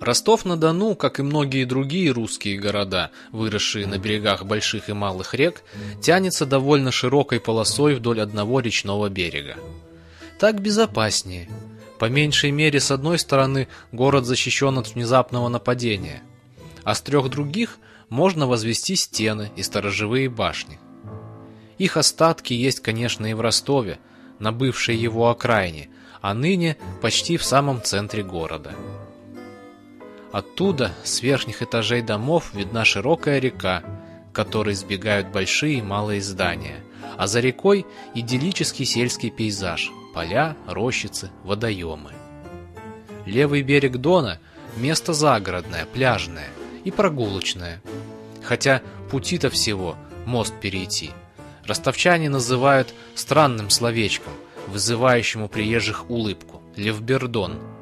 Ростов-на-Дону, как и многие другие русские города, выросшие на берегах больших и малых рек, тянется довольно широкой полосой вдоль одного речного берега. Так безопаснее. По меньшей мере, с одной стороны, город защищен от внезапного нападения, а с трех других можно возвести стены и сторожевые башни. Их остатки есть, конечно, и в Ростове, на бывшей его окраине, а ныне почти в самом центре города. Оттуда, с верхних этажей домов, видна широкая река, которой сбегают большие и малые здания, а за рекой идиллический сельский пейзаж – поля, рощицы, водоемы. Левый берег Дона – место загородное, пляжное и прогулочное. Хотя пути-то всего – мост перейти. Ростовчане называют странным словечком, вызывающим у приезжих улыбку – Левбердон –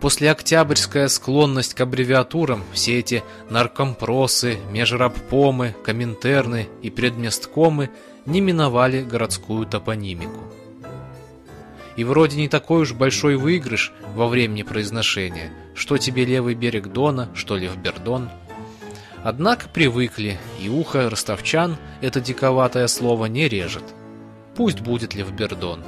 Послеоктябрьская склонность к аббревиатурам, все эти наркомпросы, межрабпомы, коминтерны и предместкомы не миновали городскую топонимику. И вроде не такой уж большой выигрыш во времени произношения, что тебе левый берег Дона, что Левбердон. Однако привыкли, и ухо ростовчан это диковатое слово не режет. Пусть будет Левбердон.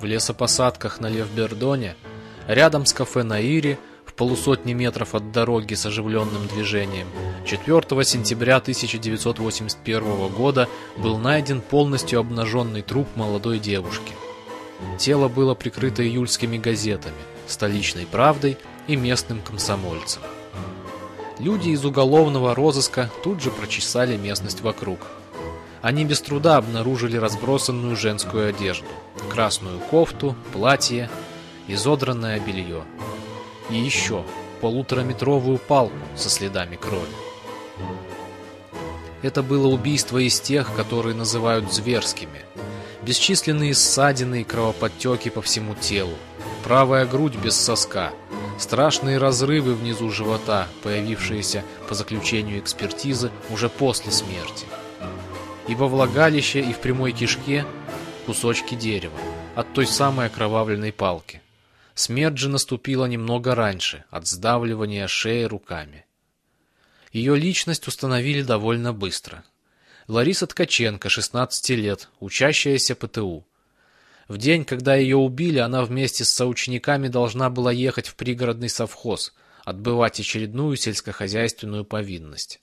В лесопосадках на Левбердоне – Рядом с кафе на Ире, в полусотни метров от дороги с оживленным движением, 4 сентября 1981 года был найден полностью обнаженный труп молодой девушки. Тело было прикрыто июльскими газетами, столичной правдой и местным комсомольцем. Люди из уголовного розыска тут же прочесали местность вокруг. Они без труда обнаружили разбросанную женскую одежду, красную кофту, платье изодранное белье. И еще полутораметровую палку со следами крови. Это было убийство из тех, которые называют зверскими. Бесчисленные ссадины и кровоподтеки по всему телу, правая грудь без соска, страшные разрывы внизу живота, появившиеся по заключению экспертизы уже после смерти. И во влагалище, и в прямой кишке кусочки дерева от той самой окровавленной палки. Смерть же наступила немного раньше, от сдавливания шеи руками. Ее личность установили довольно быстро. Лариса Ткаченко, 16 лет, учащаяся ПТУ. В день, когда ее убили, она вместе с соучениками должна была ехать в пригородный совхоз, отбывать очередную сельскохозяйственную повинность.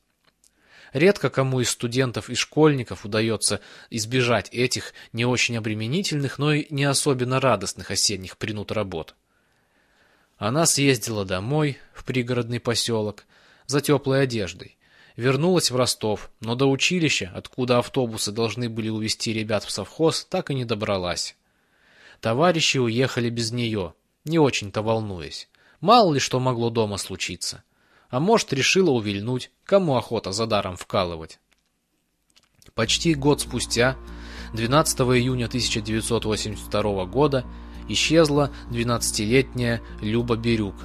Редко кому из студентов и школьников удается избежать этих не очень обременительных, но и не особенно радостных осенних принуд работ. Она съездила домой, в пригородный поселок, за теплой одеждой. Вернулась в Ростов, но до училища, откуда автобусы должны были увезти ребят в совхоз, так и не добралась. Товарищи уехали без нее, не очень-то волнуясь. Мало ли что могло дома случиться. А может, решила увильнуть, кому охота за даром вкалывать. Почти год спустя, 12 июня 1982 года, исчезла 12-летняя Люба Бирюк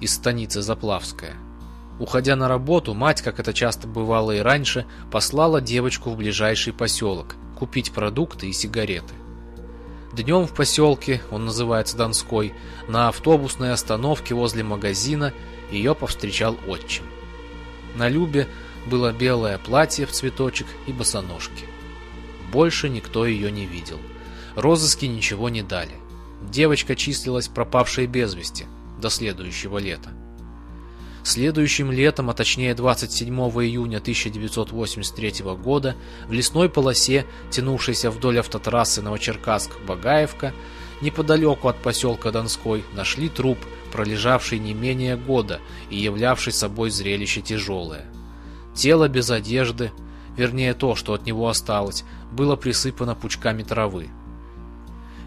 из станицы Заплавская. Уходя на работу, мать, как это часто бывало и раньше, послала девочку в ближайший поселок купить продукты и сигареты. Днем в поселке, он называется Донской, на автобусной остановке возле магазина ее повстречал отчим. На Любе было белое платье в цветочек и босоножки. Больше никто ее не видел. Розыски ничего не дали. Девочка числилась пропавшей без вести до следующего лета. Следующим летом, а точнее 27 июня 1983 года, в лесной полосе, тянувшейся вдоль автотрассы Новочеркасск-Багаевка, неподалеку от поселка Донской, нашли труп, пролежавший не менее года и являвший собой зрелище тяжелое. Тело без одежды, вернее то, что от него осталось, было присыпано пучками травы.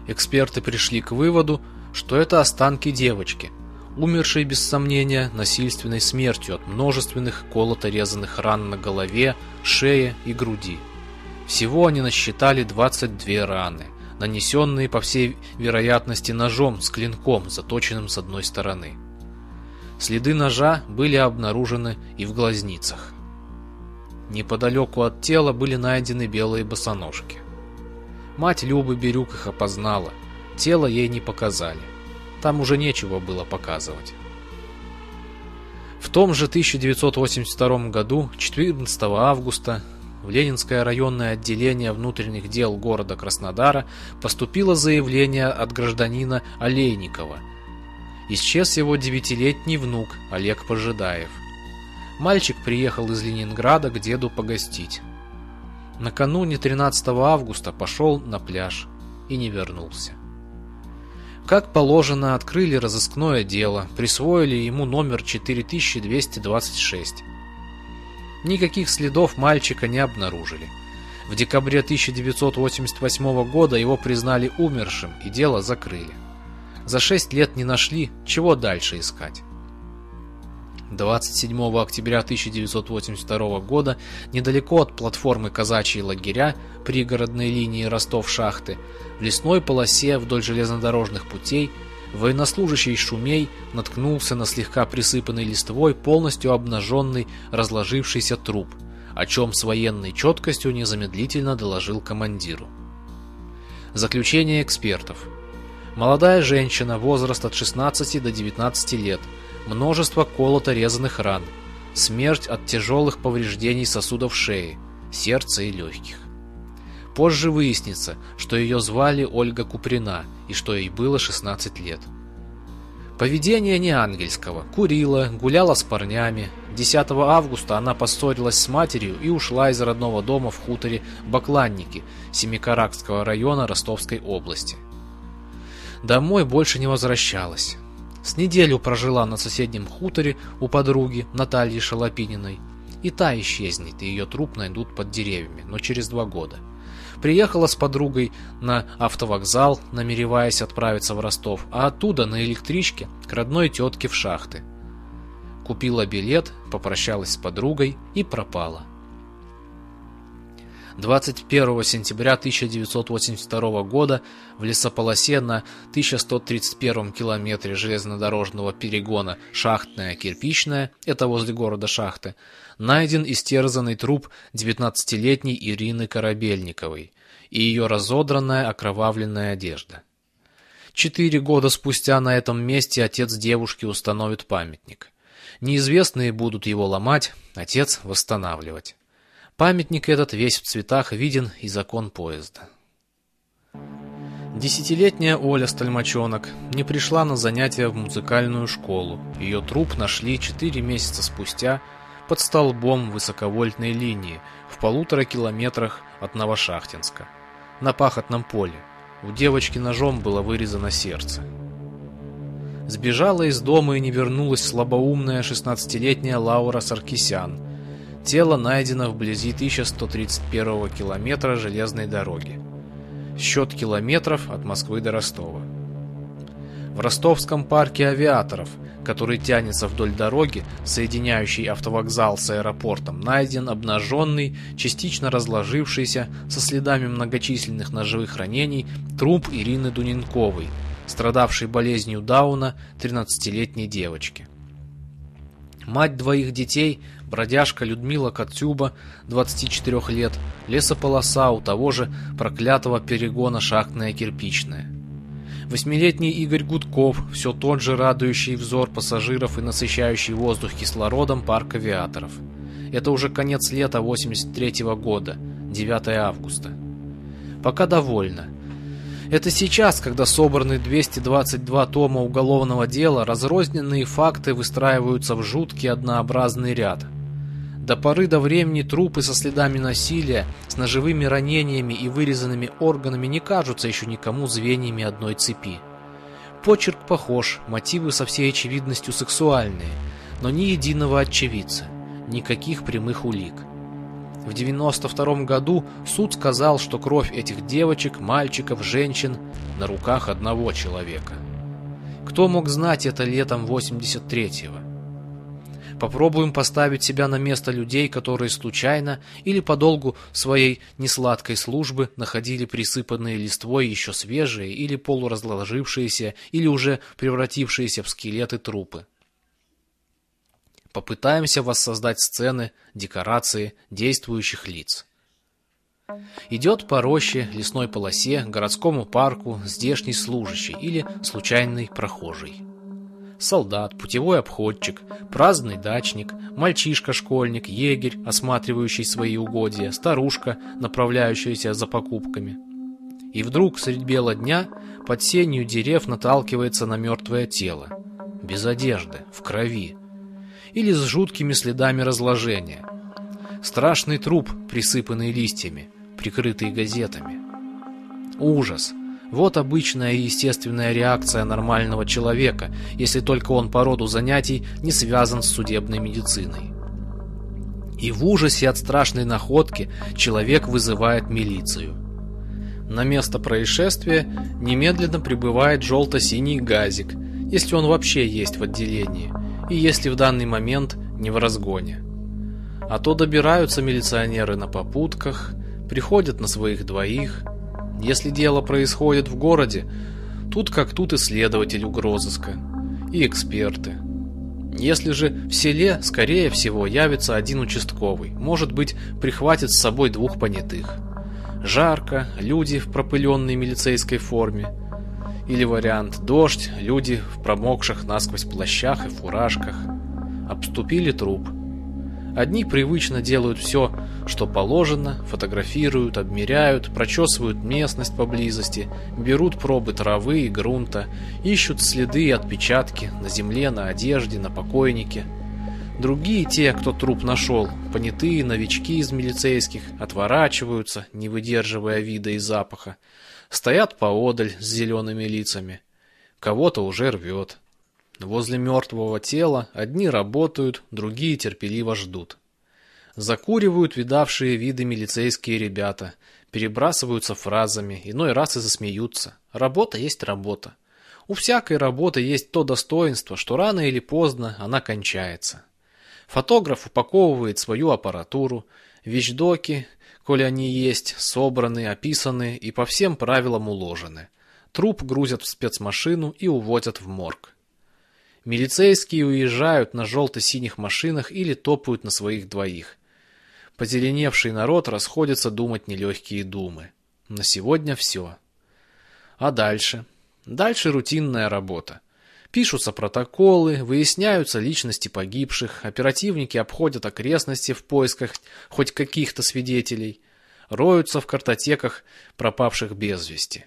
Эксперты пришли к выводу, что это останки девочки, умершей без сомнения насильственной смертью от множественных колото-резанных ран на голове, шее и груди. Всего они насчитали 22 раны, нанесенные, по всей вероятности, ножом с клинком, заточенным с одной стороны. Следы ножа были обнаружены и в глазницах. Неподалеку от тела были найдены белые босоножки. Мать Любы Бирюк их опознала. Тело ей не показали. Там уже нечего было показывать. В том же 1982 году, 14 августа, в Ленинское районное отделение внутренних дел города Краснодара поступило заявление от гражданина Олейникова. Исчез его девятилетний внук Олег Пожидаев. Мальчик приехал из Ленинграда к деду погостить. Накануне 13 августа пошел на пляж и не вернулся. Как положено, открыли разыскное дело, присвоили ему номер 4226. Никаких следов мальчика не обнаружили. В декабре 1988 года его признали умершим и дело закрыли. За шесть лет не нашли, чего дальше искать. 27 октября 1982 года недалеко от платформы казачьи лагеря пригородной линии Ростов-Шахты в лесной полосе вдоль железнодорожных путей военнослужащий Шумей наткнулся на слегка присыпанный листвой полностью обнаженный разложившийся труп, о чем с военной четкостью незамедлительно доложил командиру. Заключение экспертов. Молодая женщина, возраст от 16 до 19 лет, множество колото-резанных ран, смерть от тяжелых повреждений сосудов шеи, сердца и легких. Позже выяснится, что ее звали Ольга Куприна и что ей было 16 лет. Поведение не ангельского. Курила, гуляла с парнями. 10 августа она поссорилась с матерью и ушла из родного дома в хуторе Бакланники Семикаракского района Ростовской области. Домой больше не возвращалась. С неделю прожила на соседнем хуторе у подруги Натальи Шалопининой. И та исчезнет, и ее труп найдут под деревьями, но через два года. Приехала с подругой на автовокзал, намереваясь отправиться в Ростов, а оттуда на электричке к родной тетке в шахты. Купила билет, попрощалась с подругой и пропала. 21 сентября 1982 года в лесополосе на 1131 километре железнодорожного перегона Шахтная Кирпичная, это возле города Шахты, найден истерзанный труп 19-летней Ирины Корабельниковой и ее разодранная окровавленная одежда. Четыре года спустя на этом месте отец девушки установит памятник. Неизвестные будут его ломать, отец восстанавливать. Памятник этот весь в цветах виден и закон поезда. Десятилетняя Оля Стальмачонок не пришла на занятия в музыкальную школу. Ее труп нашли четыре месяца спустя под столбом высоковольтной линии в полутора километрах от Новошахтинска, на пахотном поле. У девочки ножом было вырезано сердце. Сбежала из дома и не вернулась слабоумная 16-летняя Лаура Саркисян – Тело найдено вблизи 1131 километра железной дороги. Счет километров от Москвы до Ростова. В ростовском парке авиаторов, который тянется вдоль дороги, соединяющей автовокзал с аэропортом, найден обнаженный, частично разложившийся, со следами многочисленных ножевых ранений, труп Ирины Дуненковой, страдавшей болезнью Дауна 13-летней девочки. Мать двоих детей, бродяжка Людмила Коцюба, 24 лет, лесополоса у того же проклятого перегона шахтная кирпичная. Восьмилетний Игорь Гудков, все тот же радующий взор пассажиров и насыщающий воздух кислородом парк авиаторов. Это уже конец лета 83 -го года, 9 августа. Пока довольно. Это сейчас, когда собраны 222 тома уголовного дела, разрозненные факты выстраиваются в жуткий однообразный ряд. До поры до времени трупы со следами насилия, с ножевыми ранениями и вырезанными органами не кажутся еще никому звеньями одной цепи. Почерк похож, мотивы со всей очевидностью сексуальные, но ни единого очевидца, никаких прямых улик. В 92 году суд сказал, что кровь этих девочек, мальчиков, женщин на руках одного человека. Кто мог знать это летом 83-го? Попробуем поставить себя на место людей, которые случайно или по долгу своей несладкой службы находили присыпанные листвой еще свежие или полуразложившиеся или уже превратившиеся в скелеты трупы. Попытаемся воссоздать сцены, декорации, действующих лиц. Идет по роще, лесной полосе, городскому парку здешний служащий или случайный прохожий. Солдат, путевой обходчик, праздный дачник, мальчишка-школьник, егерь, осматривающий свои угодья, старушка, направляющаяся за покупками. И вдруг средь бела дня под сенью дерев наталкивается на мертвое тело, без одежды, в крови, или с жуткими следами разложения. Страшный труп, присыпанный листьями, прикрытый газетами. Ужас, вот обычная и естественная реакция нормального человека, если только он по роду занятий не связан с судебной медициной. И в ужасе от страшной находки человек вызывает милицию. На место происшествия немедленно прибывает желто-синий газик, если он вообще есть в отделении, и если в данный момент не в разгоне. А то добираются милиционеры на попутках, приходят на своих двоих – если дело происходит в городе, тут как тут исследователь угрозыска и эксперты. Если же в селе, скорее всего, явится один участковый, может быть, прихватит с собой двух понятых. Жарко, люди в пропыленной милицейской форме. Или вариант дождь, люди в промокших насквозь плащах и фуражках. Обступили труп. Одни привычно делают все, что положено, фотографируют, обмеряют, прочесывают местность поблизости, берут пробы травы и грунта, ищут следы и отпечатки на земле, на одежде, на покойнике. Другие, те, кто труп нашел, понятые новички из милицейских, отворачиваются, не выдерживая вида и запаха, стоят поодаль с зелеными лицами. Кого-то уже рвет. Возле мертвого тела одни работают, другие терпеливо ждут. Закуривают видавшие виды милицейские ребята, перебрасываются фразами, иной раз и засмеются. Работа есть работа. У всякой работы есть то достоинство, что рано или поздно она кончается. Фотограф упаковывает свою аппаратуру, вещдоки, коли они есть, собраны, описаны и по всем правилам уложены. Труп грузят в спецмашину и увозят в морг. Милицейские уезжают на желто-синих машинах или топают на своих двоих. Позеленевший народ расходится думать нелегкие думы. На сегодня все. А дальше? Дальше рутинная работа. Пишутся протоколы, выясняются личности погибших, оперативники обходят окрестности в поисках хоть каких-то свидетелей, роются в картотеках пропавших без вести.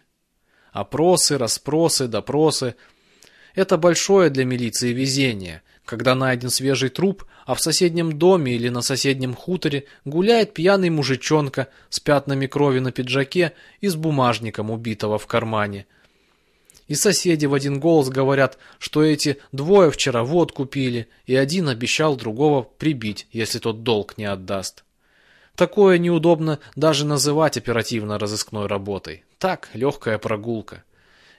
Опросы, расспросы, допросы – это большое для милиции везение, когда найден свежий труп, а в соседнем доме или на соседнем хуторе гуляет пьяный мужичонка с пятнами крови на пиджаке и с бумажником убитого в кармане. И соседи в один голос говорят, что эти двое вчера водку пили, и один обещал другого прибить, если тот долг не отдаст. Такое неудобно даже называть оперативно-розыскной работой. Так, легкая прогулка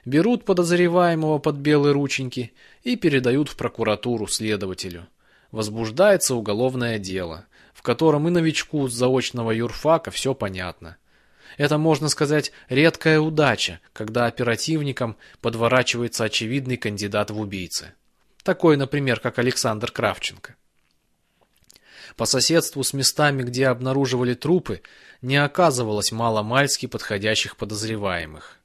берут подозреваемого под белые рученьки и передают в прокуратуру следователю. Возбуждается уголовное дело, в котором и новичку с заочного юрфака все понятно. Это, можно сказать, редкая удача, когда оперативникам подворачивается очевидный кандидат в убийцы. Такой, например, как Александр Кравченко. По соседству с местами, где обнаруживали трупы, не оказывалось мало-мальски подходящих подозреваемых.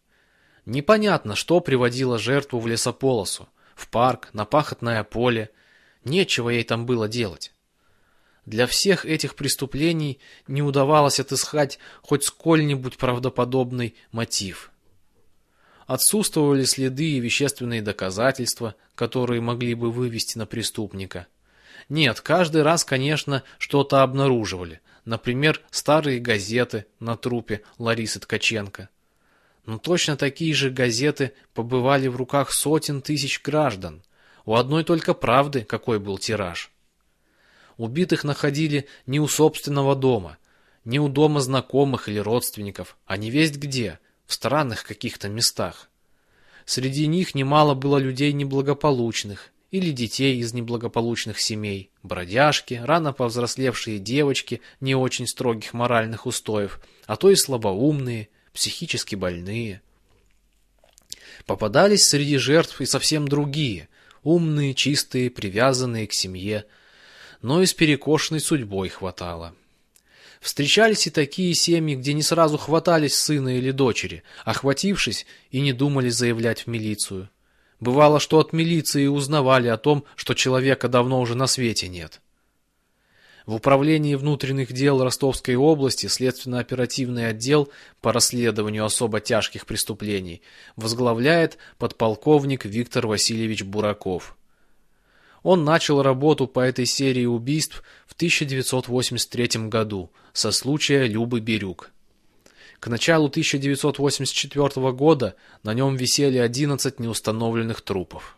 Непонятно, что приводило жертву в лесополосу, в парк, на пахотное поле. Нечего ей там было делать. Для всех этих преступлений не удавалось отыскать хоть сколь-нибудь правдоподобный мотив. Отсутствовали следы и вещественные доказательства, которые могли бы вывести на преступника. Нет, каждый раз, конечно, что-то обнаруживали. Например, старые газеты на трупе Ларисы Ткаченко. Но точно такие же газеты побывали в руках сотен тысяч граждан. У одной только правды какой был тираж. Убитых находили не у собственного дома, не у дома знакомых или родственников, а не весть где, в странных каких-то местах. Среди них немало было людей неблагополучных или детей из неблагополучных семей, бродяжки, рано повзрослевшие девочки не очень строгих моральных устоев, а то и слабоумные – психически больные. Попадались среди жертв и совсем другие, умные, чистые, привязанные к семье, но и с перекошенной судьбой хватало. Встречались и такие семьи, где не сразу хватались сына или дочери, охватившись и не думали заявлять в милицию. Бывало, что от милиции узнавали о том, что человека давно уже на свете нет. В управлении внутренних дел Ростовской области следственно-оперативный отдел по расследованию особо тяжких преступлений возглавляет подполковник Виктор Васильевич Бураков. Он начал работу по этой серии убийств в 1983 году со случая Любы Бирюк. К началу 1984 года на нем висели 11 неустановленных трупов.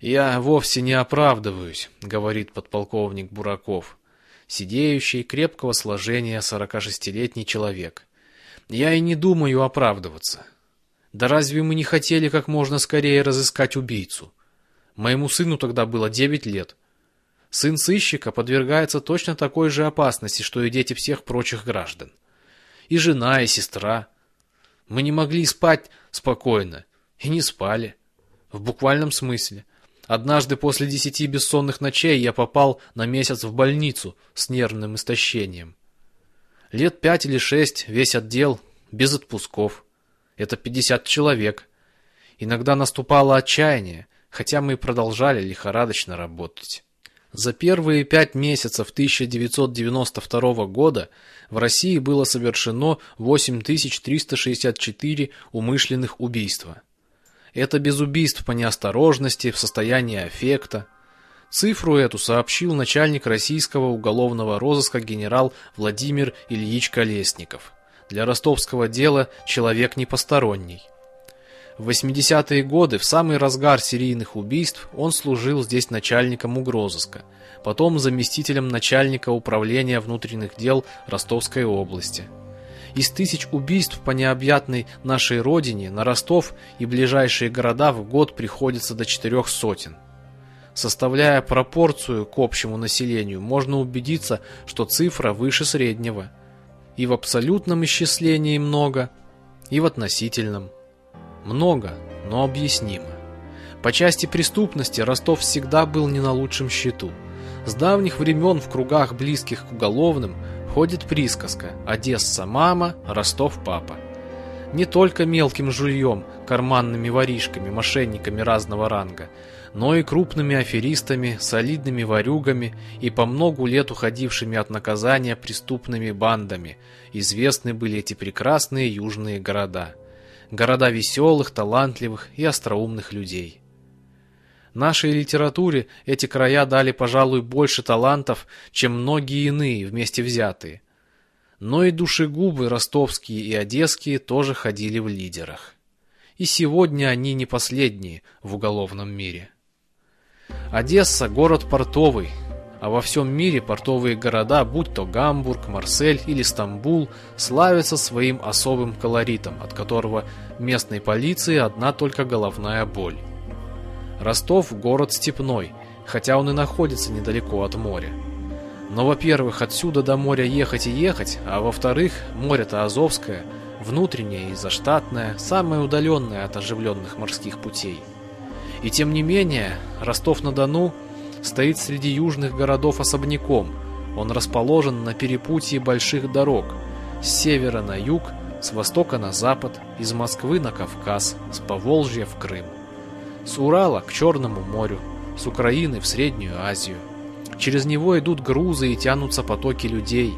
«Я вовсе не оправдываюсь», — говорит подполковник Бураков, сидеющий, крепкого сложения 46-летний человек. «Я и не думаю оправдываться. Да разве мы не хотели как можно скорее разыскать убийцу? Моему сыну тогда было 9 лет. Сын сыщика подвергается точно такой же опасности, что и дети всех прочих граждан. И жена, и сестра. Мы не могли спать спокойно, и не спали. В буквальном смысле — Однажды после десяти бессонных ночей я попал на месяц в больницу с нервным истощением. Лет пять или шесть, весь отдел, без отпусков. Это пятьдесят человек. Иногда наступало отчаяние, хотя мы продолжали лихорадочно работать. За первые пять месяцев 1992 года в России было совершено 8364 умышленных убийства. Это без убийств по неосторожности, в состоянии аффекта. Цифру эту сообщил начальник российского уголовного розыска генерал Владимир Ильич Колесников. Для ростовского дела человек не посторонний. В 80-е годы, в самый разгар серийных убийств, он служил здесь начальником угрозыска, потом заместителем начальника управления внутренних дел Ростовской области. Из тысяч убийств по необъятной нашей родине на Ростов и ближайшие города в год приходится до четырех сотен. Составляя пропорцию к общему населению, можно убедиться, что цифра выше среднего. И в абсолютном исчислении много, и в относительном. Много, но объяснимо. По части преступности Ростов всегда был не на лучшем счету. С давних времен в кругах близких к уголовным – ходит присказка «Одесса мама, Ростов папа». Не только мелким жульем, карманными воришками, мошенниками разного ранга, но и крупными аферистами, солидными ворюгами и по многу лет уходившими от наказания преступными бандами. Известны были эти прекрасные южные города. Города веселых, талантливых и остроумных людей. Нашей литературе эти края дали, пожалуй, больше талантов, чем многие иные вместе взятые. Но и душегубы ростовские и одесские тоже ходили в лидерах. И сегодня они не последние в уголовном мире. Одесса – город портовый, а во всем мире портовые города, будь то Гамбург, Марсель или Стамбул, славятся своим особым колоритом, от которого местной полиции одна только головная боль. Ростов – город степной, хотя он и находится недалеко от моря. Но, во-первых, отсюда до моря ехать и ехать, а во-вторых, море-то Азовское, внутреннее и заштатное, самое удаленное от оживленных морских путей. И тем не менее, Ростов-на-Дону стоит среди южных городов особняком. Он расположен на перепутье больших дорог, с севера на юг, с востока на запад, из Москвы на Кавказ, с Поволжья в Крым. С Урала к Черному морю, с Украины в Среднюю Азию. Через него идут грузы и тянутся потоки людей.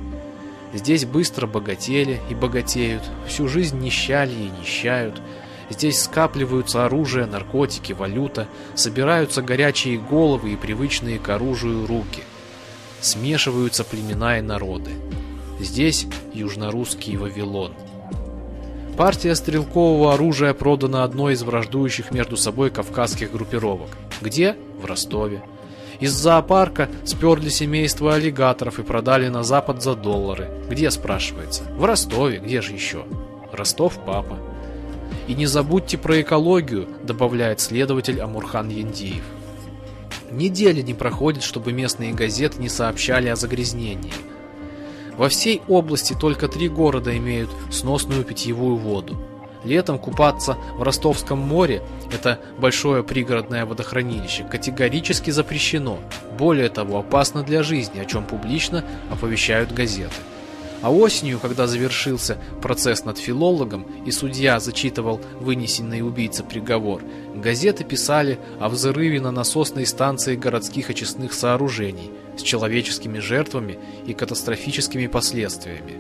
Здесь быстро богатели и богатеют, всю жизнь нищали и нищают. Здесь скапливаются оружие, наркотики, валюта, собираются горячие головы и привычные к оружию руки. Смешиваются племена и народы. Здесь южнорусский Вавилон – Партия стрелкового оружия продана одной из враждующих между собой кавказских группировок. Где? В Ростове. Из зоопарка сперли семейство аллигаторов и продали на Запад за доллары. Где, спрашивается? В Ростове. Где же еще? Ростов папа. И не забудьте про экологию, добавляет следователь Амурхан Яндиев. Недели не проходит, чтобы местные газеты не сообщали о загрязнении. Во всей области только три города имеют сносную питьевую воду. Летом купаться в Ростовском море, это большое пригородное водохранилище, категорически запрещено. Более того, опасно для жизни, о чем публично оповещают газеты. А осенью, когда завершился процесс над филологом и судья зачитывал вынесенный убийце приговор, газеты писали о взрыве на насосной станции городских очистных сооружений с человеческими жертвами и катастрофическими последствиями.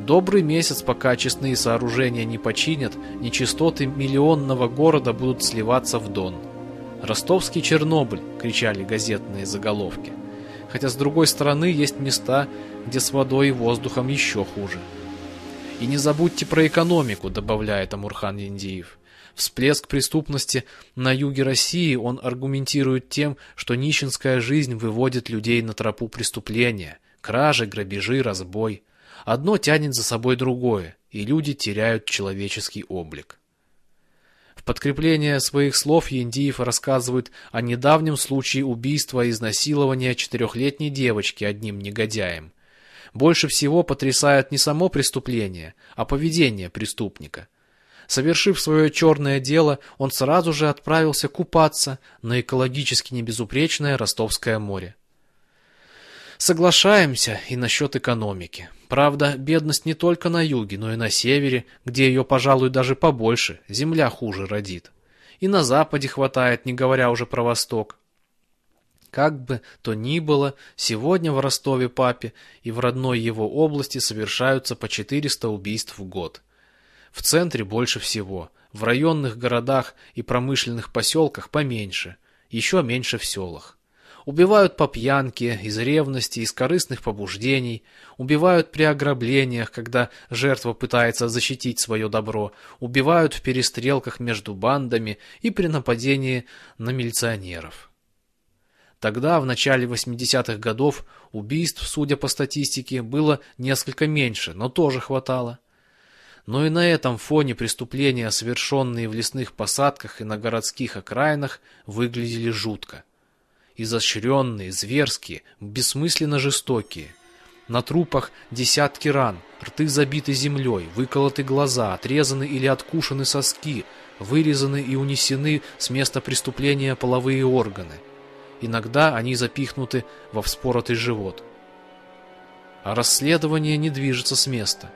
Добрый месяц, пока очистные сооружения не починят, нечистоты миллионного города будут сливаться в Дон. «Ростовский Чернобыль!» — кричали газетные заголовки – хотя с другой стороны есть места, где с водой и воздухом еще хуже. И не забудьте про экономику, добавляет Амурхан Индиев. Всплеск преступности на юге России он аргументирует тем, что нищенская жизнь выводит людей на тропу преступления, кражи, грабежи, разбой. Одно тянет за собой другое, и люди теряют человеческий облик подкрепление своих слов Яндиев рассказывает о недавнем случае убийства и изнасилования четырехлетней девочки одним негодяем. Больше всего потрясает не само преступление, а поведение преступника. Совершив свое черное дело, он сразу же отправился купаться на экологически небезупречное Ростовское море. Соглашаемся и насчет экономики. Правда, бедность не только на юге, но и на севере, где ее, пожалуй, даже побольше, земля хуже родит. И на западе хватает, не говоря уже про восток. Как бы то ни было, сегодня в Ростове-Папе и в родной его области совершаются по 400 убийств в год. В центре больше всего, в районных городах и промышленных поселках поменьше, еще меньше в селах. Убивают по пьянке, из ревности, из корыстных побуждений. Убивают при ограблениях, когда жертва пытается защитить свое добро. Убивают в перестрелках между бандами и при нападении на милиционеров. Тогда, в начале 80-х годов, убийств, судя по статистике, было несколько меньше, но тоже хватало. Но и на этом фоне преступления, совершенные в лесных посадках и на городских окраинах, выглядели жутко изощренные, зверские, бессмысленно жестокие. На трупах десятки ран, рты забиты землей, выколоты глаза, отрезаны или откушены соски, вырезаны и унесены с места преступления половые органы. Иногда они запихнуты во вспоротый живот. А расследование не движется с места.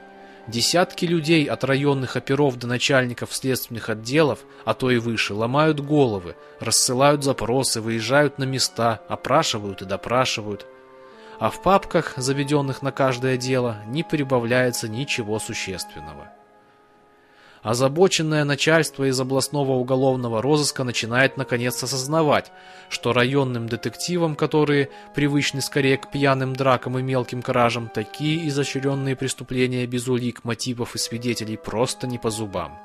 Десятки людей от районных оперов до начальников следственных отделов, а то и выше, ломают головы, рассылают запросы, выезжают на места, опрашивают и допрашивают. А в папках, заведенных на каждое дело, не прибавляется ничего существенного. Озабоченное начальство из областного уголовного розыска начинает наконец осознавать, что районным детективам, которые привычны скорее к пьяным дракам и мелким кражам, такие изощренные преступления без улик, мотивов и свидетелей просто не по зубам.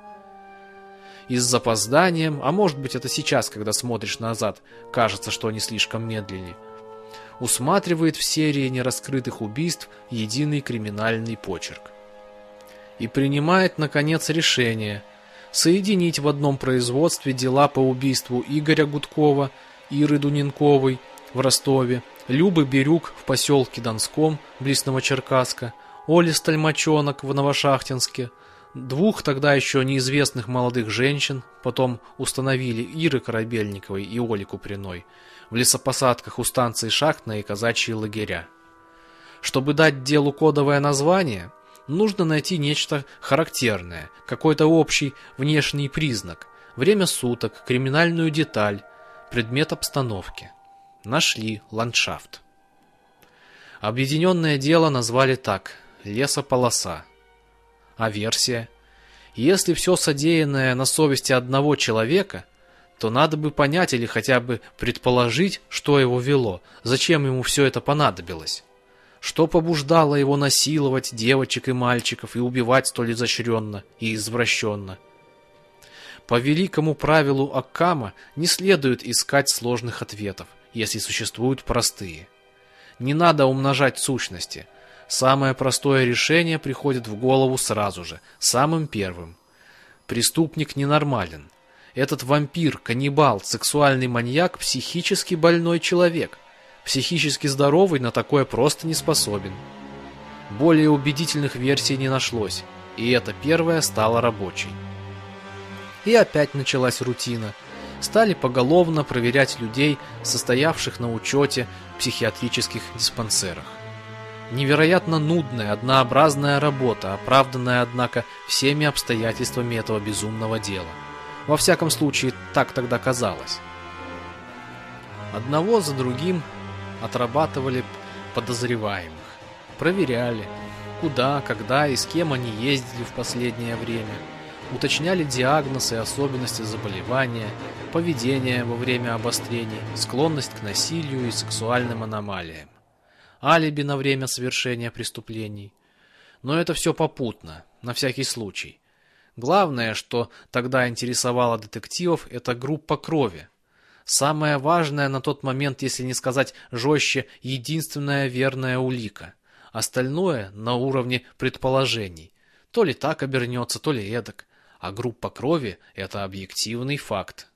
И с запозданием, а может быть это сейчас, когда смотришь назад, кажется, что они слишком медлили, усматривает в серии нераскрытых убийств единый криминальный почерк и принимает, наконец, решение соединить в одном производстве дела по убийству Игоря Гудкова, Иры Дуненковой в Ростове, Любы Бирюк в поселке Донском, близ Новочеркасска, Оли Стальмачонок в Новошахтинске, двух тогда еще неизвестных молодых женщин, потом установили Иры Корабельниковой и Оли Куприной, в лесопосадках у станции Шахтная и казачьи лагеря. Чтобы дать делу кодовое название – нужно найти нечто характерное, какой-то общий внешний признак, время суток, криминальную деталь, предмет обстановки. Нашли ландшафт. Объединенное дело назвали так – лесополоса. А версия? Если все содеянное на совести одного человека, то надо бы понять или хотя бы предположить, что его вело, зачем ему все это понадобилось. Что побуждало его насиловать девочек и мальчиков и убивать столь изощренно и извращенно? По великому правилу Аккама не следует искать сложных ответов, если существуют простые. Не надо умножать сущности. Самое простое решение приходит в голову сразу же, самым первым. Преступник ненормален. Этот вампир, каннибал, сексуальный маньяк – психически больной человек – Психически здоровый на такое просто не способен. Более убедительных версий не нашлось, и эта первая стала рабочей. И опять началась рутина. Стали поголовно проверять людей, состоявших на учете в психиатрических диспансерах. Невероятно нудная, однообразная работа, оправданная, однако, всеми обстоятельствами этого безумного дела. Во всяком случае, так тогда казалось. Одного за другим отрабатывали подозреваемых, проверяли, куда, когда и с кем они ездили в последнее время, уточняли диагнозы и особенности заболевания, поведение во время обострений, склонность к насилию и сексуальным аномалиям алиби на время совершения преступлений. Но это все попутно, на всякий случай. Главное, что тогда интересовало детективов, это группа крови. Самое важное на тот момент, если не сказать жестче, единственная верная улика. Остальное на уровне предположений. То ли так обернется, то ли эдак. А группа крови – это объективный факт.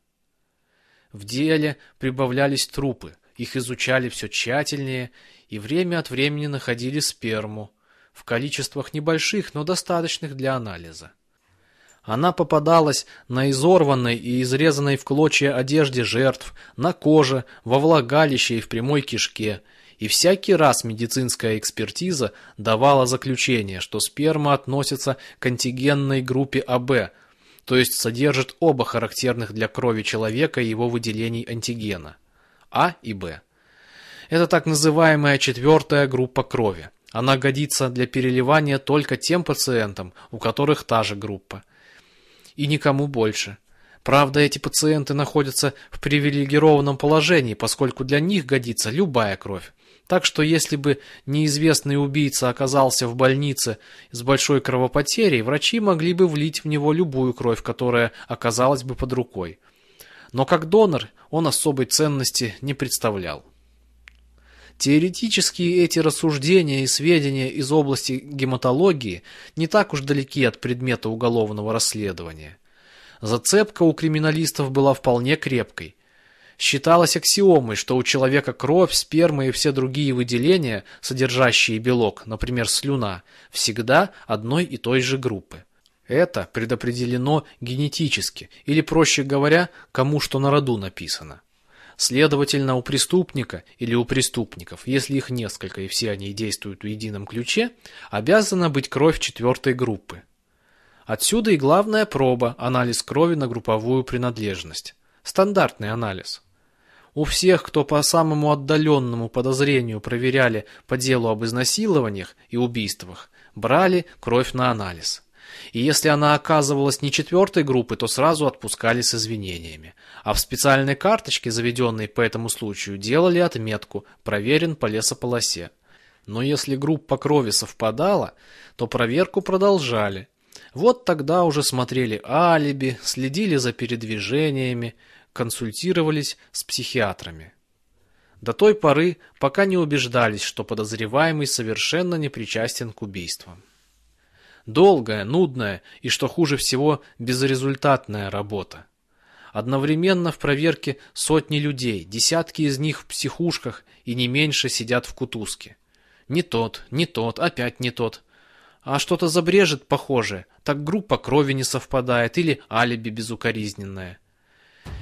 В деле прибавлялись трупы, их изучали все тщательнее и время от времени находили сперму, в количествах небольших, но достаточных для анализа. Она попадалась на изорванной и изрезанной в клочья одежде жертв, на коже, во влагалище и в прямой кишке, и всякий раз медицинская экспертиза давала заключение, что сперма относится к антигенной группе АБ, то есть содержит оба характерных для крови человека его выделений антигена. А и Б. Это так называемая четвертая группа крови. Она годится для переливания только тем пациентам, у которых та же группа. И никому больше. Правда, эти пациенты находятся в привилегированном положении, поскольку для них годится любая кровь. Так что если бы неизвестный убийца оказался в больнице с большой кровопотерей, врачи могли бы влить в него любую кровь, которая оказалась бы под рукой но как донор он особой ценности не представлял. Теоретически эти рассуждения и сведения из области гематологии не так уж далеки от предмета уголовного расследования. Зацепка у криминалистов была вполне крепкой. Считалось аксиомой, что у человека кровь, сперма и все другие выделения, содержащие белок, например, слюна, всегда одной и той же группы. Это предопределено генетически, или, проще говоря, кому что на роду написано. Следовательно, у преступника или у преступников, если их несколько и все они действуют в едином ключе, обязана быть кровь четвертой группы. Отсюда и главная проба – анализ крови на групповую принадлежность. Стандартный анализ. У всех, кто по самому отдаленному подозрению проверяли по делу об изнасилованиях и убийствах, брали кровь на анализ – и если она оказывалась не четвертой группы, то сразу отпускали с извинениями. А в специальной карточке, заведенной по этому случаю, делали отметку «Проверен по лесополосе». Но если группа крови совпадала, то проверку продолжали. Вот тогда уже смотрели алиби, следили за передвижениями, консультировались с психиатрами. До той поры, пока не убеждались, что подозреваемый совершенно не причастен к убийствам. Долгая, нудная и, что хуже всего, безрезультатная работа. Одновременно в проверке сотни людей, десятки из них в психушках и не меньше сидят в кутузке. Не тот, не тот, опять не тот. А что-то забрежет похожее, так группа крови не совпадает или алиби безукоризненное.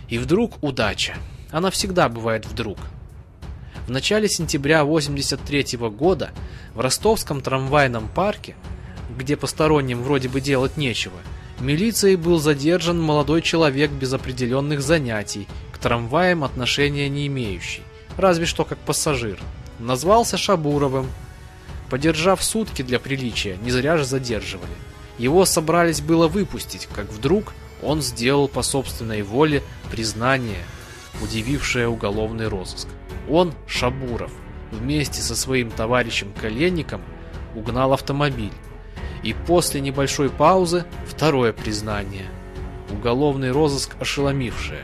И вдруг удача. Она всегда бывает вдруг. В начале сентября 83 -го года в ростовском трамвайном парке где посторонним вроде бы делать нечего, милицией был задержан молодой человек без определенных занятий, к трамваям отношения не имеющий, разве что как пассажир. Назвался Шабуровым. Подержав сутки для приличия, не зря же задерживали. Его собрались было выпустить, как вдруг он сделал по собственной воле признание, удивившее уголовный розыск. Он, Шабуров, вместе со своим товарищем Коленником угнал автомобиль, и после небольшой паузы второе признание. Уголовный розыск ошеломившее.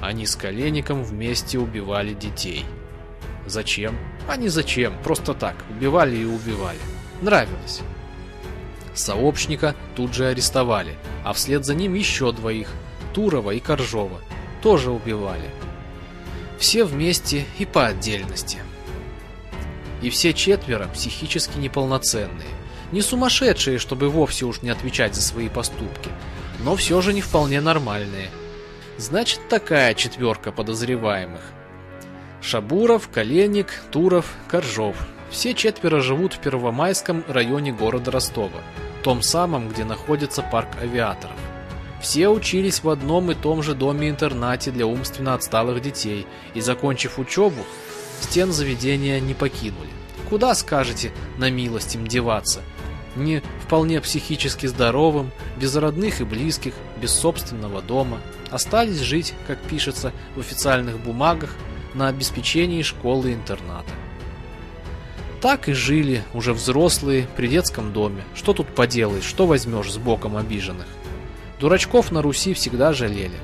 Они с Коленником вместе убивали детей. Зачем? А не зачем, просто так, убивали и убивали. Нравилось. Сообщника тут же арестовали, а вслед за ним еще двоих, Турова и Коржова, тоже убивали. Все вместе и по отдельности. И все четверо психически неполноценные. Не сумасшедшие, чтобы вовсе уж не отвечать за свои поступки, но все же не вполне нормальные. Значит, такая четверка подозреваемых. Шабуров, Коленник, Туров, Коржов – Все четверо живут в Первомайском районе города Ростова, том самом, где находится парк авиаторов. Все учились в одном и том же доме-интернате для умственно отсталых детей и, закончив учебу, стен заведения не покинули. Куда, скажете, на милость им деваться? Не вполне психически здоровым, без родных и близких, без собственного дома. Остались жить, как пишется в официальных бумагах, на обеспечении школы-интерната. Так и жили, уже взрослые, при детском доме. Что тут поделаешь, что возьмешь с боком обиженных? Дурачков на Руси всегда жалели.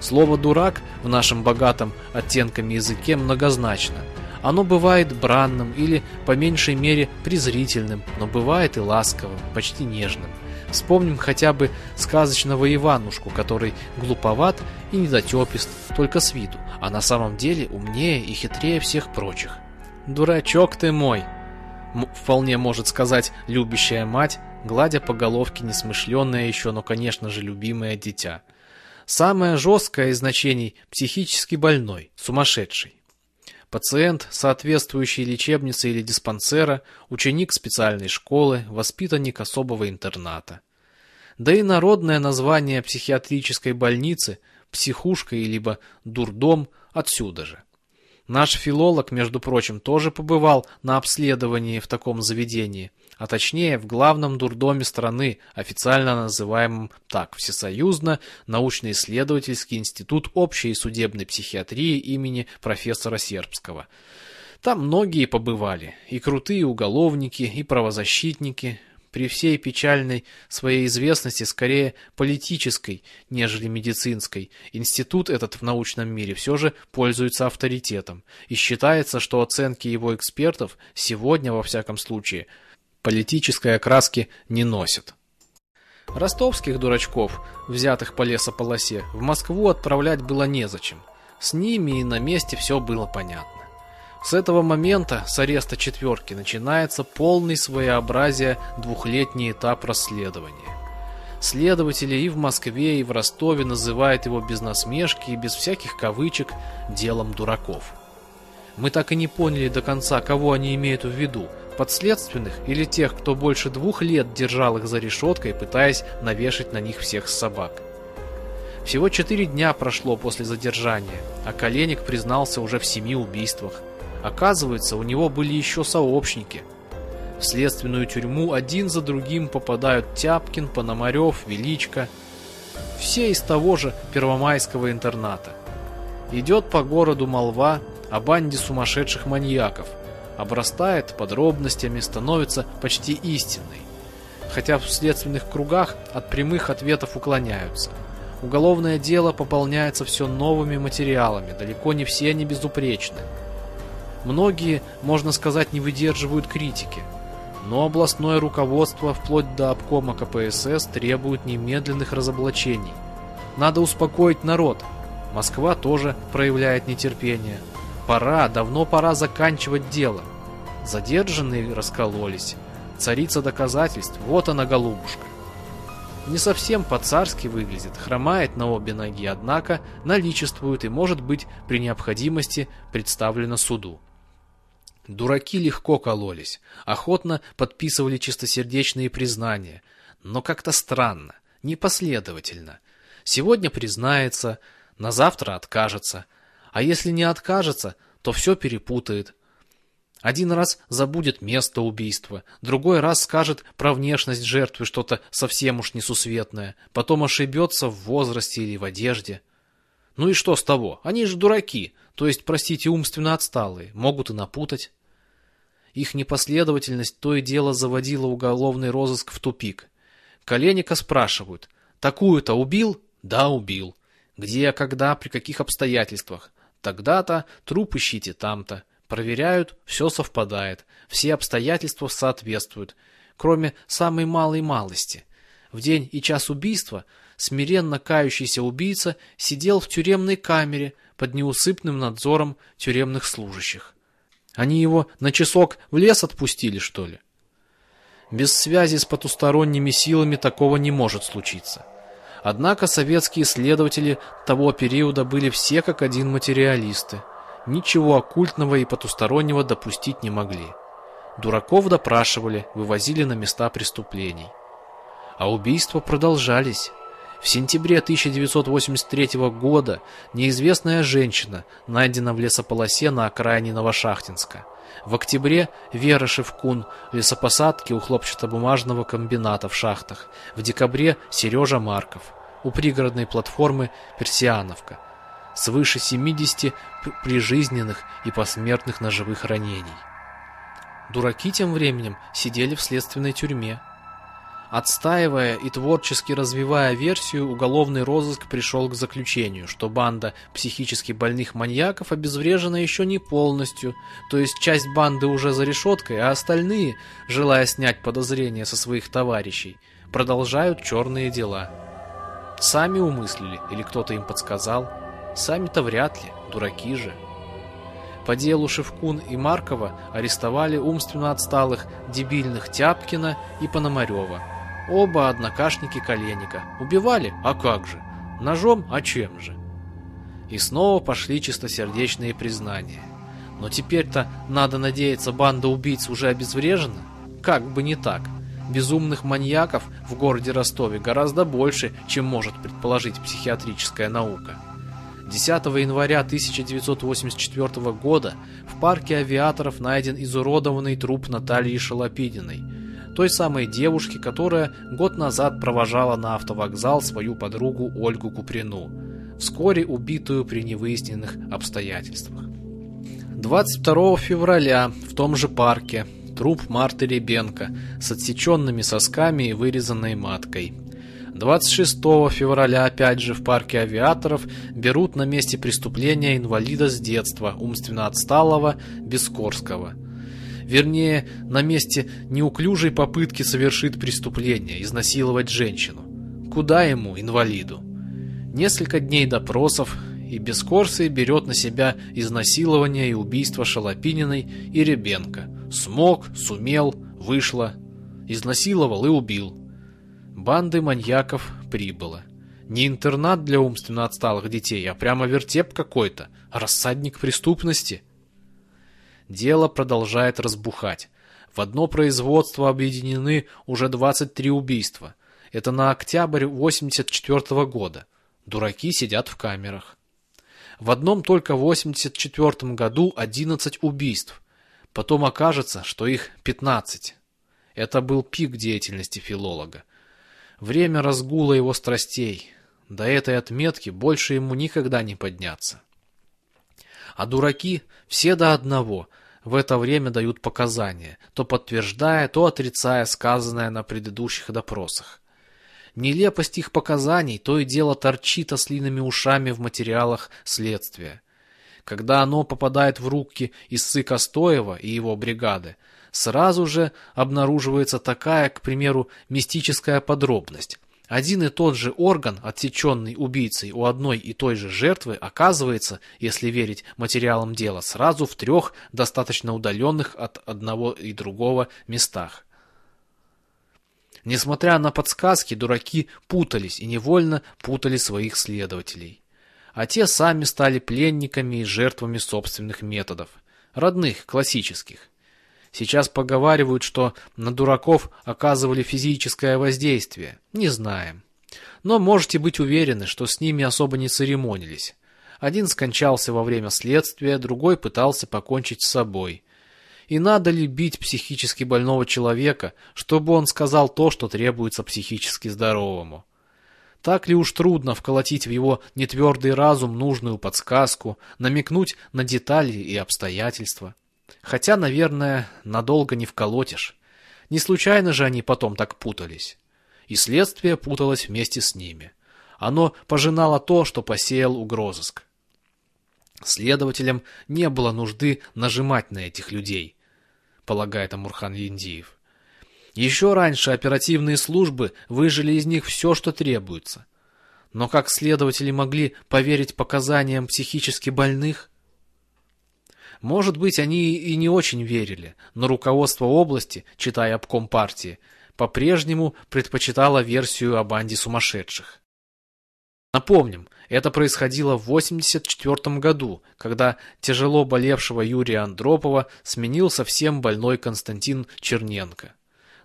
Слово «дурак» в нашем богатом оттенками языке многозначно. Оно бывает бранным или, по меньшей мере, презрительным, но бывает и ласковым, почти нежным. Вспомним хотя бы сказочного Иванушку, который глуповат и недотепист, только с виду, а на самом деле умнее и хитрее всех прочих. «Дурачок ты мой!» вполне может сказать любящая мать, гладя по головке несмышленное еще, но, конечно же, любимое дитя. Самое жесткое из значений – психически больной, сумасшедший. Пациент соответствующей лечебницы или диспансера, ученик специальной школы, воспитанник особого интерната. Да и народное название психиатрической больницы – психушка и либо дурдом – отсюда же. Наш филолог, между прочим, тоже побывал на обследовании в таком заведении, а точнее в главном дурдоме страны, официально называемом так, всесоюзно, научно-исследовательский институт общей судебной психиатрии имени профессора Сербского. Там многие побывали, и крутые уголовники, и правозащитники, при всей печальной своей известности, скорее политической, нежели медицинской, институт этот в научном мире все же пользуется авторитетом, и считается, что оценки его экспертов сегодня, во всяком случае, политической окраски не носят. Ростовских дурачков, взятых по лесополосе, в Москву отправлять было незачем. С ними и на месте все было понятно. С этого момента, с ареста четверки, начинается полный своеобразие двухлетний этап расследования. Следователи и в Москве, и в Ростове называют его без насмешки и без всяких кавычек «делом дураков». Мы так и не поняли до конца, кого они имеют в виду – подследственных или тех, кто больше двух лет держал их за решеткой, пытаясь навешать на них всех собак. Всего четыре дня прошло после задержания, а Коленик признался уже в семи убийствах. Оказывается, у него были еще сообщники. В следственную тюрьму один за другим попадают Тяпкин, Пономарев, Величко. Все из того же первомайского интерната. Идет по городу молва о банде сумасшедших маньяков. Обрастает подробностями, становится почти истинной. Хотя в следственных кругах от прямых ответов уклоняются. Уголовное дело пополняется все новыми материалами, далеко не все они безупречны. Многие, можно сказать, не выдерживают критики. Но областное руководство, вплоть до обкома КПСС, требует немедленных разоблачений. Надо успокоить народ. Москва тоже проявляет нетерпение. Пора, давно пора заканчивать дело. Задержанные раскололись. Царица доказательств, вот она, голубушка. Не совсем по-царски выглядит, хромает на обе ноги, однако наличествует и может быть при необходимости представлена суду. Дураки легко кололись, охотно подписывали чистосердечные признания, но как-то странно, непоследовательно. Сегодня признается, на завтра откажется, а если не откажется, то все перепутает. Один раз забудет место убийства, другой раз скажет про внешность жертвы что-то совсем уж несусветное, потом ошибется в возрасте или в одежде. Ну и что с того? Они же дураки, то есть, простите, умственно отсталые, могут и напутать. Их непоследовательность то и дело заводила уголовный розыск в тупик. Коленика спрашивают, такую-то убил? Да, убил. Где, когда, при каких обстоятельствах? Тогда-то, труп ищите там-то. Проверяют, все совпадает, все обстоятельства соответствуют, кроме самой малой малости. В день и час убийства смиренно кающийся убийца сидел в тюремной камере под неусыпным надзором тюремных служащих. Они его на часок в лес отпустили, что ли? Без связи с потусторонними силами такого не может случиться. Однако советские исследователи того периода были все как один материалисты. Ничего оккультного и потустороннего допустить не могли. Дураков допрашивали, вывозили на места преступлений. А убийства продолжались. В сентябре 1983 года неизвестная женщина найдена в лесополосе на окраине Новошахтинска. В октябре Вера Шевкун в лесопосадке у хлопчатобумажного комбината в шахтах. В декабре Сережа Марков у пригородной платформы Персиановка. Свыше 70 прижизненных и посмертных ножевых ранений. Дураки тем временем сидели в следственной тюрьме. Отстаивая и творчески развивая версию, уголовный розыск пришел к заключению, что банда психически больных маньяков обезврежена еще не полностью, то есть часть банды уже за решеткой, а остальные, желая снять подозрения со своих товарищей, продолжают черные дела. Сами умыслили или кто-то им подсказал? Сами-то вряд ли, дураки же. По делу Шевкун и Маркова арестовали умственно отсталых дебильных Тяпкина и Пономарева. Оба однокашники Коленника. Убивали? А как же? Ножом? А чем же? И снова пошли чистосердечные признания. Но теперь-то, надо надеяться, банда убийц уже обезврежена? Как бы не так. Безумных маньяков в городе Ростове гораздо больше, чем может предположить психиатрическая наука. 10 января 1984 года в парке авиаторов найден изуродованный труп Натальи Шалопидиной, той самой девушки, которая год назад провожала на автовокзал свою подругу Ольгу Куприну, вскоре убитую при невыясненных обстоятельствах. 22 февраля в том же парке труп Марты Ребенко с отсеченными сосками и вырезанной маткой – 26 февраля опять же в парке авиаторов берут на месте преступления инвалида с детства, умственно отсталого Бескорского. Вернее, на месте неуклюжей попытки совершить преступление, изнасиловать женщину. Куда ему, инвалиду? Несколько дней допросов, и Бескорсый берет на себя изнасилование и убийство Шалопининой и Ребенко. Смог, сумел, вышло. Изнасиловал и убил банды маньяков прибыло. Не интернат для умственно отсталых детей, а прямо вертеп какой-то, рассадник преступности. Дело продолжает разбухать. В одно производство объединены уже 23 убийства. Это на октябрь 84 -го года. Дураки сидят в камерах. В одном только 84 году 11 убийств. Потом окажется, что их 15. Это был пик деятельности филолога. Время разгула его страстей. До этой отметки больше ему никогда не подняться. А дураки все до одного в это время дают показания, то подтверждая, то отрицая сказанное на предыдущих допросах. Нелепость их показаний то и дело торчит ослиными ушами в материалах следствия. Когда оно попадает в руки Иссы Костоева и его бригады, сразу же обнаруживается такая, к примеру, мистическая подробность. Один и тот же орган, отсеченный убийцей у одной и той же жертвы, оказывается, если верить материалам дела, сразу в трех достаточно удаленных от одного и другого местах. Несмотря на подсказки, дураки путались и невольно путали своих следователей. А те сами стали пленниками и жертвами собственных методов, родных, классических. Сейчас поговаривают, что на дураков оказывали физическое воздействие. Не знаем. Но можете быть уверены, что с ними особо не церемонились. Один скончался во время следствия, другой пытался покончить с собой. И надо ли бить психически больного человека, чтобы он сказал то, что требуется психически здоровому? Так ли уж трудно вколотить в его нетвердый разум нужную подсказку, намекнуть на детали и обстоятельства? Хотя, наверное, надолго не вколотишь. Не случайно же они потом так путались. И следствие путалось вместе с ними. Оно пожинало то, что посеял угрозыск. Следователям не было нужды нажимать на этих людей, полагает Амурхан Яндиев. Еще раньше оперативные службы выжили из них все, что требуется. Но как следователи могли поверить показаниям психически больных – может быть, они и не очень верили, но руководство области, читая обком партии, по-прежнему предпочитало версию о банде сумасшедших. Напомним, это происходило в 1984 году, когда тяжело болевшего Юрия Андропова сменил совсем больной Константин Черненко.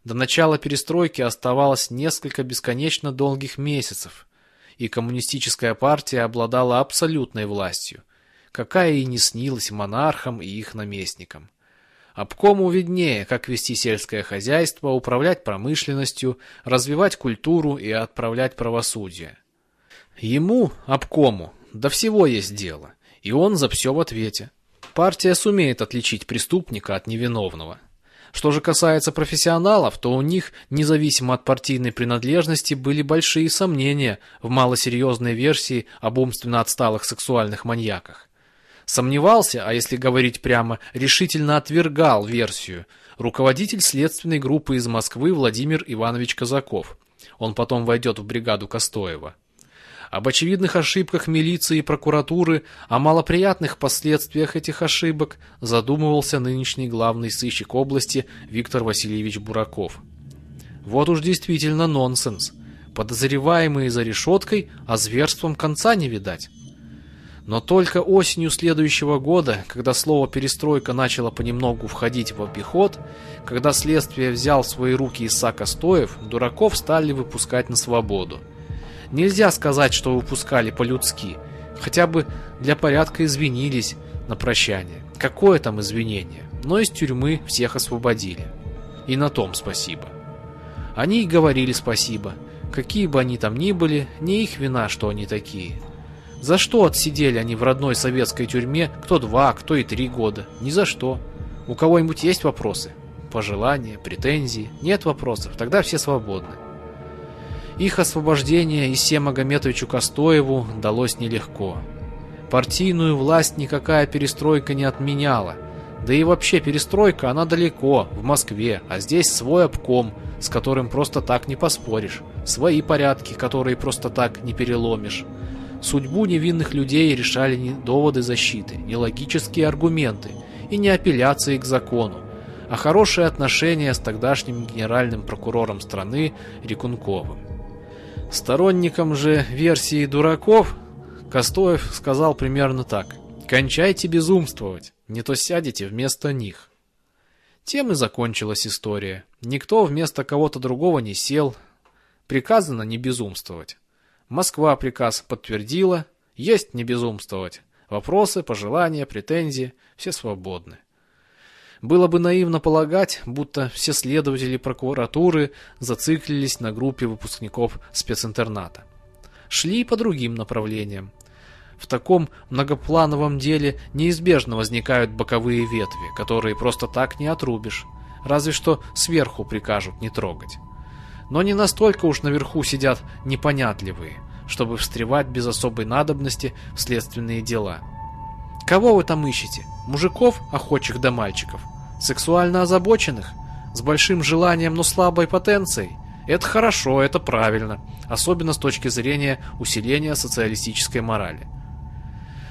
До начала перестройки оставалось несколько бесконечно долгих месяцев, и коммунистическая партия обладала абсолютной властью, какая и не снилась монархам и их наместникам. Обкому виднее, как вести сельское хозяйство, управлять промышленностью, развивать культуру и отправлять правосудие. Ему, обкому, до всего есть дело, и он за все в ответе. Партия сумеет отличить преступника от невиновного. Что же касается профессионалов, то у них, независимо от партийной принадлежности, были большие сомнения в малосерьезной версии об умственно отсталых сексуальных маньяках. Сомневался, а если говорить прямо, решительно отвергал версию руководитель следственной группы из Москвы Владимир Иванович Казаков. Он потом войдет в бригаду Костоева. Об очевидных ошибках милиции и прокуратуры, о малоприятных последствиях этих ошибок задумывался нынешний главный сыщик области Виктор Васильевич Бураков. Вот уж действительно нонсенс. Подозреваемые за решеткой, а зверством конца не видать. Но только осенью следующего года, когда слово «перестройка» начало понемногу входить в обиход, когда следствие взял в свои руки Исаак Стоев, дураков стали выпускать на свободу. Нельзя сказать, что выпускали по-людски. Хотя бы для порядка извинились на прощание. Какое там извинение? Но из тюрьмы всех освободили. И на том спасибо. Они и говорили спасибо. Какие бы они там ни были, не их вина, что они такие. За что отсидели они в родной советской тюрьме кто два, кто и три года? Ни за что. У кого-нибудь есть вопросы? Пожелания, претензии? Нет вопросов, тогда все свободны. Их освобождение Исе Магометовичу Костоеву далось нелегко. Партийную власть никакая перестройка не отменяла. Да и вообще перестройка, она далеко, в Москве, а здесь свой обком, с которым просто так не поспоришь. Свои порядки, которые просто так не переломишь. Судьбу невинных людей решали не доводы защиты, не логические аргументы и не апелляции к закону, а хорошие отношения с тогдашним генеральным прокурором страны Рекунковым. Сторонникам же версии дураков Костоев сказал примерно так. «Кончайте безумствовать, не то сядете вместо них». Тем и закончилась история. Никто вместо кого-то другого не сел. Приказано не безумствовать. Москва приказ подтвердила. Есть не безумствовать. Вопросы, пожелания, претензии – все свободны. Было бы наивно полагать, будто все следователи прокуратуры зациклились на группе выпускников специнтерната. Шли по другим направлениям. В таком многоплановом деле неизбежно возникают боковые ветви, которые просто так не отрубишь, разве что сверху прикажут не трогать. Но не настолько уж наверху сидят непонятливые, чтобы встревать без особой надобности в следственные дела. Кого вы там ищете? Мужиков, охочих до мальчиков? Сексуально озабоченных? С большим желанием, но слабой потенцией? Это хорошо, это правильно, особенно с точки зрения усиления социалистической морали.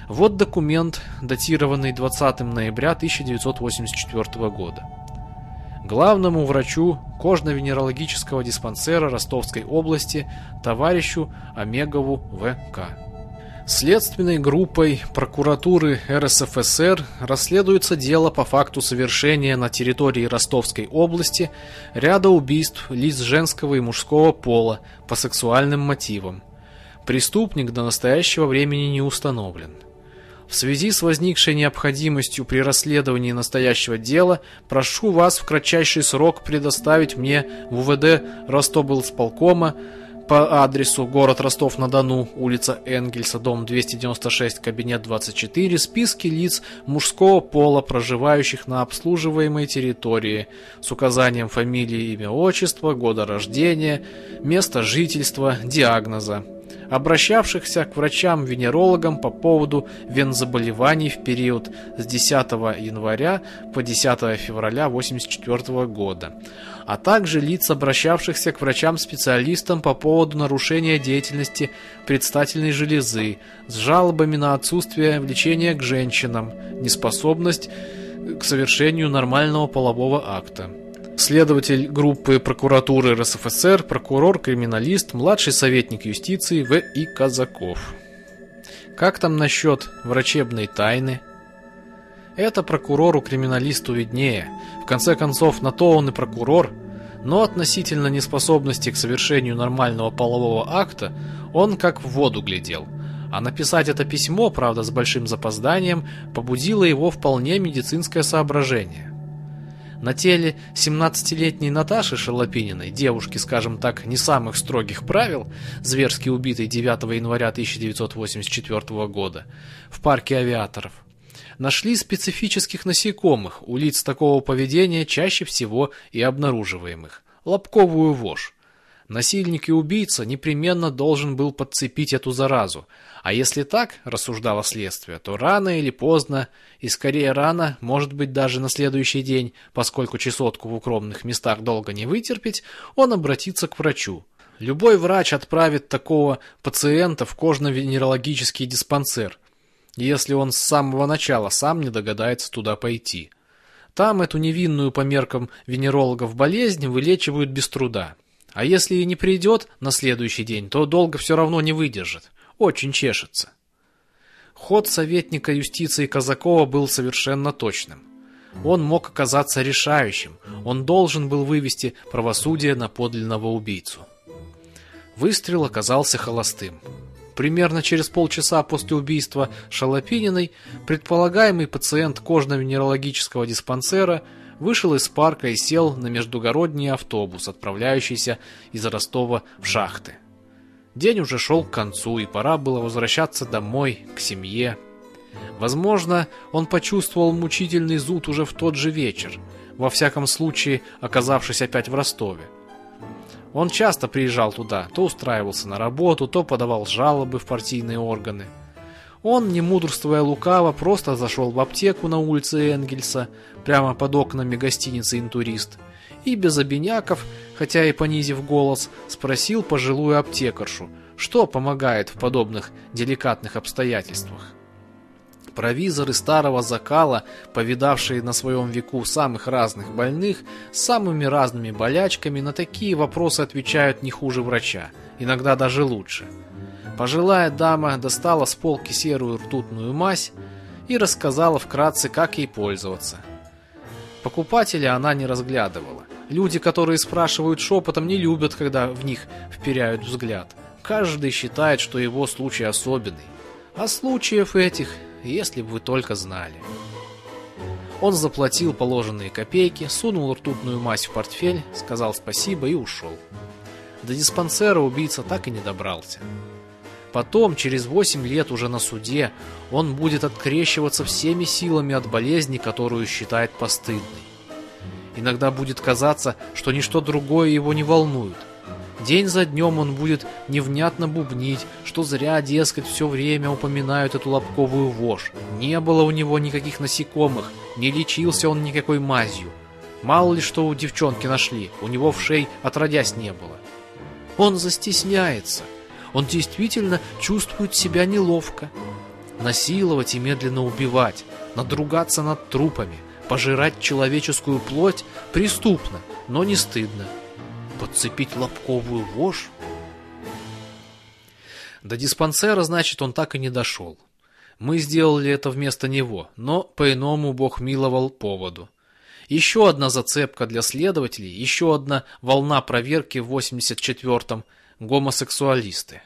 Вот документ, датированный 20 ноября 1984 года. Главному врачу кожно-венерологического диспансера Ростовской области товарищу Омегову В.К. Следственной группой прокуратуры РСФСР расследуется дело по факту совершения на территории Ростовской области ряда убийств лиц женского и мужского пола по сексуальным мотивам. Преступник до настоящего времени не установлен. В связи с возникшей необходимостью при расследовании настоящего дела, прошу вас в кратчайший срок предоставить мне в УВД Ростовбылсполкома по адресу город Ростов-на-Дону, улица Энгельса, дом 296, кабинет 24, списки лиц мужского пола, проживающих на обслуживаемой территории, с указанием фамилии, имя, отчества, года рождения, места жительства, диагноза обращавшихся к врачам-венерологам по поводу вензаболеваний в период с 10 января по 10 февраля 1984 года, а также лиц, обращавшихся к врачам-специалистам по поводу нарушения деятельности предстательной железы с жалобами на отсутствие влечения к женщинам, неспособность к совершению нормального полового акта. Следователь группы прокуратуры РСФСР, прокурор-криминалист, младший советник юстиции В.И. Казаков. Как там насчет врачебной тайны? Это прокурору-криминалисту виднее. В конце концов, на то он и прокурор. Но относительно неспособности к совершению нормального полового акта, он как в воду глядел. А написать это письмо, правда с большим запозданием, побудило его вполне медицинское соображение. На теле 17-летней Наташи Шалопининой, девушки, скажем так, не самых строгих правил, зверски убитой 9 января 1984 года, в парке авиаторов, нашли специфических насекомых, у лиц такого поведения чаще всего и обнаруживаемых – лобковую вошь. Насильник и убийца непременно должен был подцепить эту заразу, а если так, рассуждало следствие, то рано или поздно, и скорее рано, может быть даже на следующий день, поскольку чесотку в укромных местах долго не вытерпеть, он обратится к врачу. Любой врач отправит такого пациента в кожно-венерологический диспансер, если он с самого начала сам не догадается туда пойти. Там эту невинную по меркам венерологов болезнь вылечивают без труда. А если и не придет на следующий день, то долго все равно не выдержит. Очень чешется. Ход советника юстиции Казакова был совершенно точным. Он мог оказаться решающим. Он должен был вывести правосудие на подлинного убийцу. Выстрел оказался холостым. Примерно через полчаса после убийства Шалопининой предполагаемый пациент кожно-венерологического диспансера вышел из парка и сел на междугородний автобус, отправляющийся из Ростова в шахты. День уже шел к концу, и пора было возвращаться домой, к семье. Возможно, он почувствовал мучительный зуд уже в тот же вечер, во всяком случае, оказавшись опять в Ростове. Он часто приезжал туда, то устраивался на работу, то подавал жалобы в партийные органы. Он, не мудрствуя лукаво, просто зашел в аптеку на улице Энгельса, прямо под окнами гостиницы «Интурист», и без обиняков, хотя и понизив голос, спросил пожилую аптекаршу, что помогает в подобных деликатных обстоятельствах. Провизоры старого закала, повидавшие на своем веку самых разных больных, с самыми разными болячками, на такие вопросы отвечают не хуже врача, иногда даже лучше. Пожилая дама достала с полки серую ртутную мазь и рассказала вкратце, как ей пользоваться. Покупателя она не разглядывала. Люди, которые спрашивают шепотом, не любят, когда в них вперяют взгляд. Каждый считает, что его случай особенный. А случаев этих если бы вы только знали. Он заплатил положенные копейки, сунул ртутную мазь в портфель, сказал спасибо и ушел. До диспансера убийца так и не добрался. Потом, через 8 лет уже на суде, он будет открещиваться всеми силами от болезни, которую считает постыдной. Иногда будет казаться, что ничто другое его не волнует – День за днем он будет невнятно бубнить, что зря, дескать, все время упоминают эту лобковую вошь. Не было у него никаких насекомых, не лечился он никакой мазью. Мало ли что у девчонки нашли, у него в шей отродясь не было. Он застесняется. Он действительно чувствует себя неловко. Насиловать и медленно убивать, надругаться над трупами, пожирать человеческую плоть преступно, но не стыдно подцепить лобковую вошь? До диспансера, значит, он так и не дошел. Мы сделали это вместо него, но по-иному Бог миловал поводу. Еще одна зацепка для следователей, еще одна волна проверки в 84-м гомосексуалисты.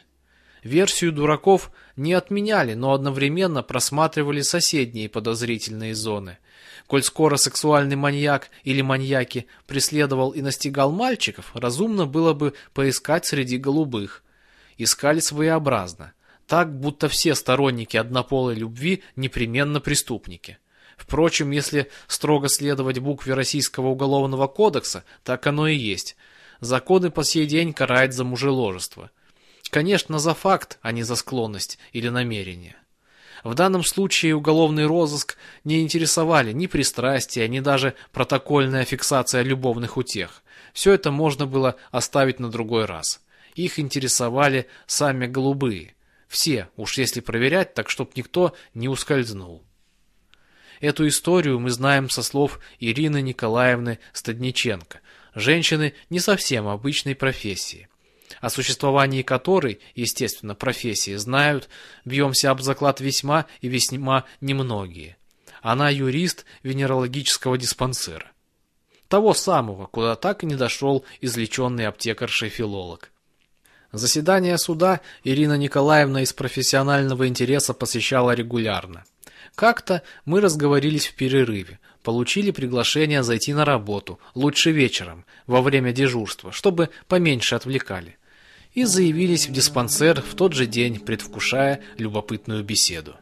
Версию дураков не отменяли, но одновременно просматривали соседние подозрительные зоны. Коль скоро сексуальный маньяк или маньяки преследовал и настигал мальчиков, разумно было бы поискать среди голубых. Искали своеобразно, так будто все сторонники однополой любви непременно преступники. Впрочем, если строго следовать букве Российского уголовного кодекса, так оно и есть. Законы по сей день карают за мужеложество. Конечно, за факт, а не за склонность или намерение. В данном случае уголовный розыск не интересовали ни пристрастия, ни даже протокольная фиксация любовных утех. Все это можно было оставить на другой раз. Их интересовали сами голубые. Все, уж если проверять, так чтоб никто не ускользнул. Эту историю мы знаем со слов Ирины Николаевны Стадниченко, женщины не совсем обычной профессии о существовании которой, естественно, профессии знают, бьемся об заклад весьма и весьма немногие. Она юрист венерологического диспансера. Того самого, куда так и не дошел излеченный аптекаршей-филолог. Заседания суда Ирина Николаевна из профессионального интереса посещала регулярно. Как-то мы разговорились в перерыве, получили приглашение зайти на работу, лучше вечером, во время дежурства, чтобы поменьше отвлекали и заявились в диспансер в тот же день, предвкушая любопытную беседу.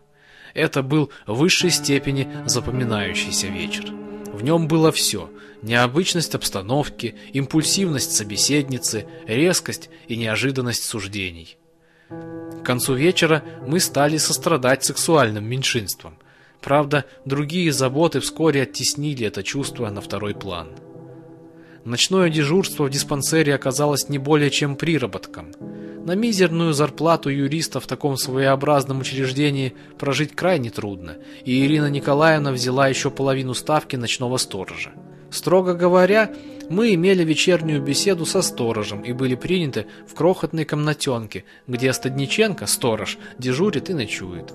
Это был в высшей степени запоминающийся вечер. В нем было все – необычность обстановки, импульсивность собеседницы, резкость и неожиданность суждений. К концу вечера мы стали сострадать сексуальным меньшинствам. Правда, другие заботы вскоре оттеснили это чувство на второй план. Ночное дежурство в диспансере оказалось не более чем приработком. На мизерную зарплату юриста в таком своеобразном учреждении прожить крайне трудно, и Ирина Николаевна взяла еще половину ставки ночного сторожа. Строго говоря, мы имели вечернюю беседу со сторожем и были приняты в крохотной комнатенке, где Стадниченко, сторож, дежурит и ночует.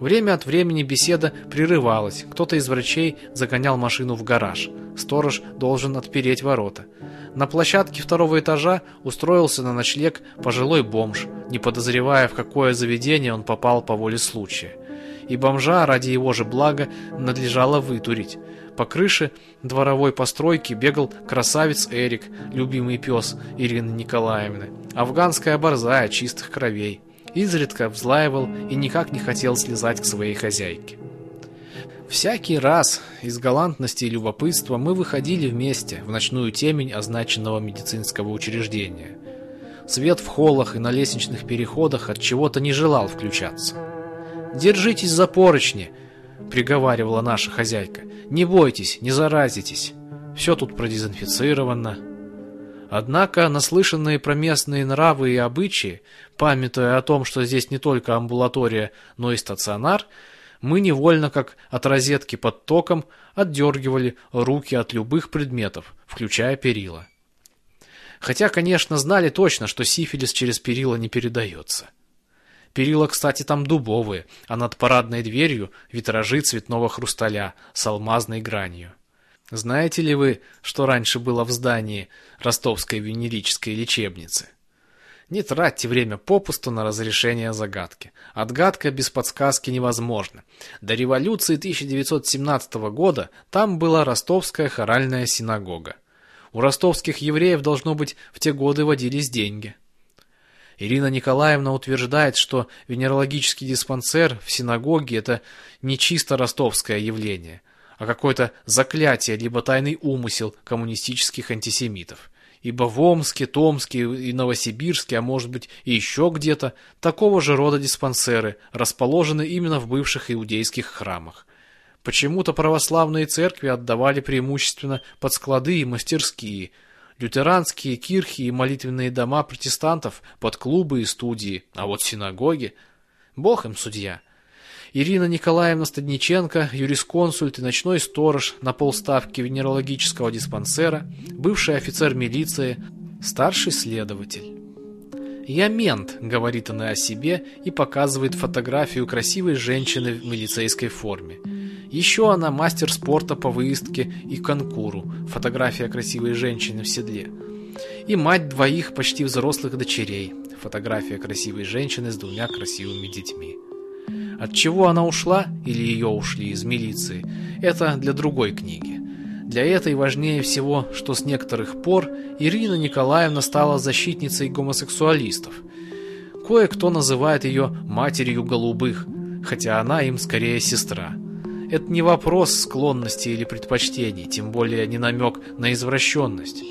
Время от времени беседа прерывалась, кто-то из врачей загонял машину в гараж. Сторож должен отпереть ворота. На площадке второго этажа устроился на ночлег пожилой бомж, не подозревая, в какое заведение он попал по воле случая. И бомжа ради его же блага надлежало вытурить. По крыше дворовой постройки бегал красавец Эрик, любимый пес Ирины Николаевны, афганская борзая чистых кровей изредка взлаивал и никак не хотел слезать к своей хозяйке. Всякий раз из галантности и любопытства мы выходили вместе в ночную темень означенного медицинского учреждения. Свет в холлах и на лестничных переходах от чего-то не желал включаться. «Держитесь за поручни!» — приговаривала наша хозяйка. «Не бойтесь, не заразитесь. Все тут продезинфицировано». Однако наслышанные про местные нравы и обычаи, памятуя о том, что здесь не только амбулатория, но и стационар, мы невольно, как от розетки под током, отдергивали руки от любых предметов, включая перила. Хотя, конечно, знали точно, что сифилис через перила не передается. Перила, кстати, там дубовые, а над парадной дверью витражи цветного хрусталя с алмазной гранью. Знаете ли вы, что раньше было в здании Ростовской венерической лечебницы? Не тратьте время попусту на разрешение загадки. Отгадка без подсказки невозможна. До революции 1917 года там была Ростовская хоральная синагога. У ростовских евреев, должно быть, в те годы водились деньги. Ирина Николаевна утверждает, что венерологический диспансер в синагоге – это не чисто ростовское явление – а какое-то заклятие либо тайный умысел коммунистических антисемитов. Ибо в Омске, Томске и Новосибирске, а может быть и еще где-то, такого же рода диспансеры расположены именно в бывших иудейских храмах. Почему-то православные церкви отдавали преимущественно под склады и мастерские, лютеранские кирхи и молитвенные дома протестантов под клубы и студии, а вот синагоги... Бог им судья. Ирина Николаевна Стадниченко, юрисконсульт и ночной сторож на полставки венерологического диспансера, бывший офицер милиции, старший следователь. «Я мент», — говорит она о себе и показывает фотографию красивой женщины в милицейской форме. Еще она мастер спорта по выездке и конкуру, фотография красивой женщины в седле. И мать двоих почти взрослых дочерей, фотография красивой женщины с двумя красивыми детьми. От чего она ушла или ее ушли из милиции, это для другой книги. Для этой важнее всего, что с некоторых пор Ирина Николаевна стала защитницей гомосексуалистов. Кое-кто называет ее матерью голубых, хотя она им скорее сестра. Это не вопрос склонности или предпочтений, тем более не намек на извращенность.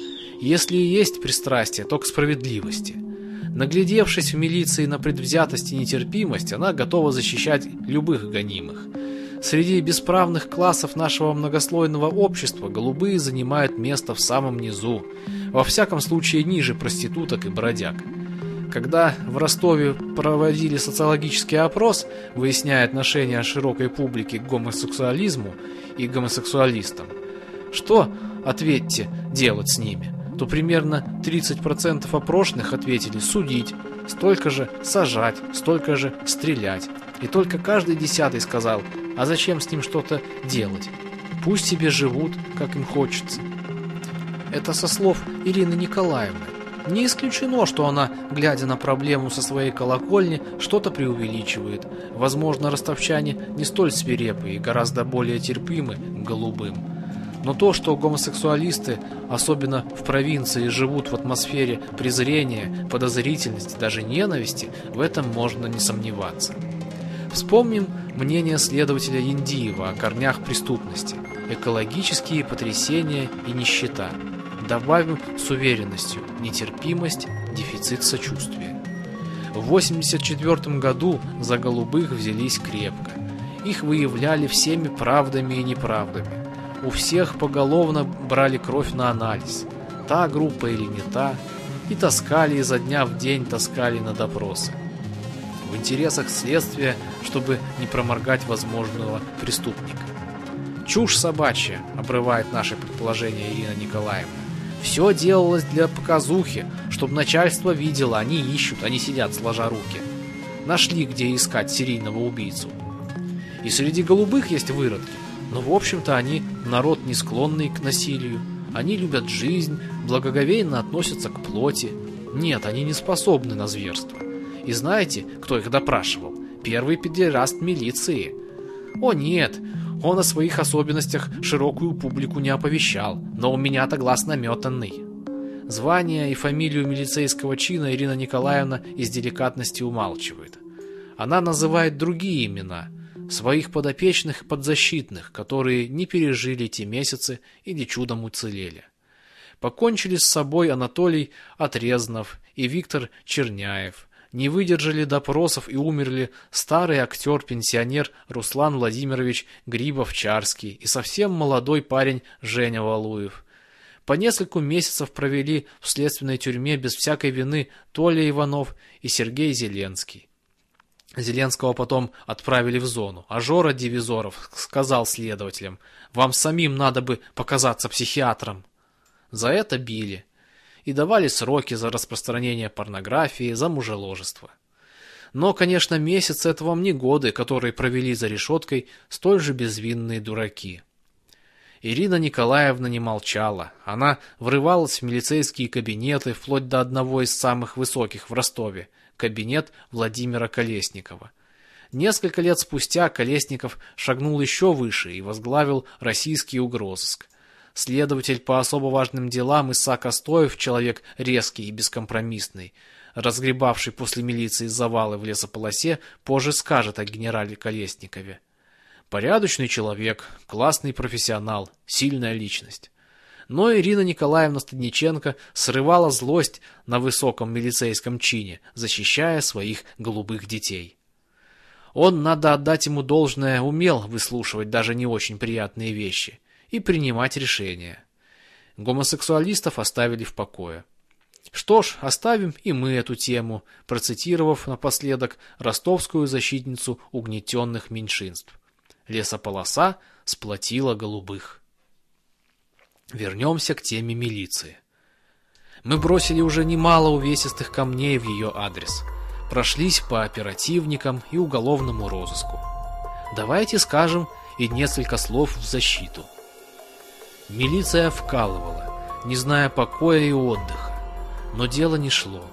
Если и есть пристрастие, то к справедливости – Наглядевшись в милиции на предвзятость и нетерпимость, она готова защищать любых гонимых. Среди бесправных классов нашего многослойного общества голубые занимают место в самом низу, во всяком случае ниже проституток и бродяг. Когда в Ростове проводили социологический опрос, выясняя отношение широкой публики к гомосексуализму и гомосексуалистам, что, ответьте, делать с ними, то примерно 30% опрошенных ответили судить, столько же сажать, столько же стрелять. И только каждый десятый сказал, а зачем с ним что-то делать? Пусть себе живут, как им хочется. Это со слов Ирины Николаевны. Не исключено, что она, глядя на проблему со своей колокольни, что-то преувеличивает. Возможно, ростовчане не столь свирепы и гораздо более терпимы к голубым. Но то, что гомосексуалисты, особенно в провинции, живут в атмосфере презрения, подозрительности, даже ненависти, в этом можно не сомневаться. Вспомним мнение следователя Индиева о корнях преступности, экологические потрясения и нищета. Добавим с уверенностью нетерпимость, дефицит сочувствия. В 1984 году за голубых взялись крепко. Их выявляли всеми правдами и неправдами. У всех поголовно брали кровь на анализ. Та группа или не та. И таскали изо дня в день, таскали на допросы. В интересах следствия, чтобы не проморгать возможного преступника. Чушь собачья, обрывает наше предположение Ирина Николаевна. Все делалось для показухи, чтобы начальство видело, они ищут, они сидят сложа руки. Нашли, где искать серийного убийцу. И среди голубых есть выродки. Но, в общем-то, они народ не склонный к насилию. Они любят жизнь, благоговейно относятся к плоти. Нет, они не способны на зверство. И знаете, кто их допрашивал? Первый педераст милиции. О нет, он о своих особенностях широкую публику не оповещал, но у меня-то глаз наметанный. Звание и фамилию милицейского чина Ирина Николаевна из деликатности умалчивает. Она называет другие имена – своих подопечных подзащитных, которые не пережили те месяцы или чудом уцелели. Покончили с собой Анатолий Отрезнов и Виктор Черняев. Не выдержали допросов и умерли старый актер-пенсионер Руслан Владимирович Грибов-Чарский и совсем молодой парень Женя Валуев. По несколько месяцев провели в следственной тюрьме без всякой вины Толя Иванов и Сергей Зеленский. Зеленского потом отправили в зону, а Жора Дивизоров сказал следователям, «Вам самим надо бы показаться психиатром». За это били и давали сроки за распространение порнографии, за мужеложество. Но, конечно, месяц это вам не годы, которые провели за решеткой столь же безвинные дураки. Ирина Николаевна не молчала. Она врывалась в милицейские кабинеты вплоть до одного из самых высоких в Ростове – кабинет Владимира Колесникова. Несколько лет спустя Колесников шагнул еще выше и возглавил российский угрозыск. Следователь по особо важным делам Исаак Остоев, человек резкий и бескомпромиссный, разгребавший после милиции завалы в лесополосе, позже скажет о генерале Колесникове. Порядочный человек, классный профессионал, сильная личность. Но Ирина Николаевна Стадниченко срывала злость на высоком милицейском чине, защищая своих голубых детей. Он, надо отдать ему должное, умел выслушивать даже не очень приятные вещи и принимать решения. Гомосексуалистов оставили в покое. Что ж, оставим и мы эту тему, процитировав напоследок ростовскую защитницу угнетенных меньшинств. Лесополоса сплотила голубых. Вернемся к теме милиции. Мы бросили уже немало увесистых камней в ее адрес. Прошлись по оперативникам и уголовному розыску. Давайте скажем и несколько слов в защиту. Милиция вкалывала, не зная покоя и отдыха. Но дело не шло.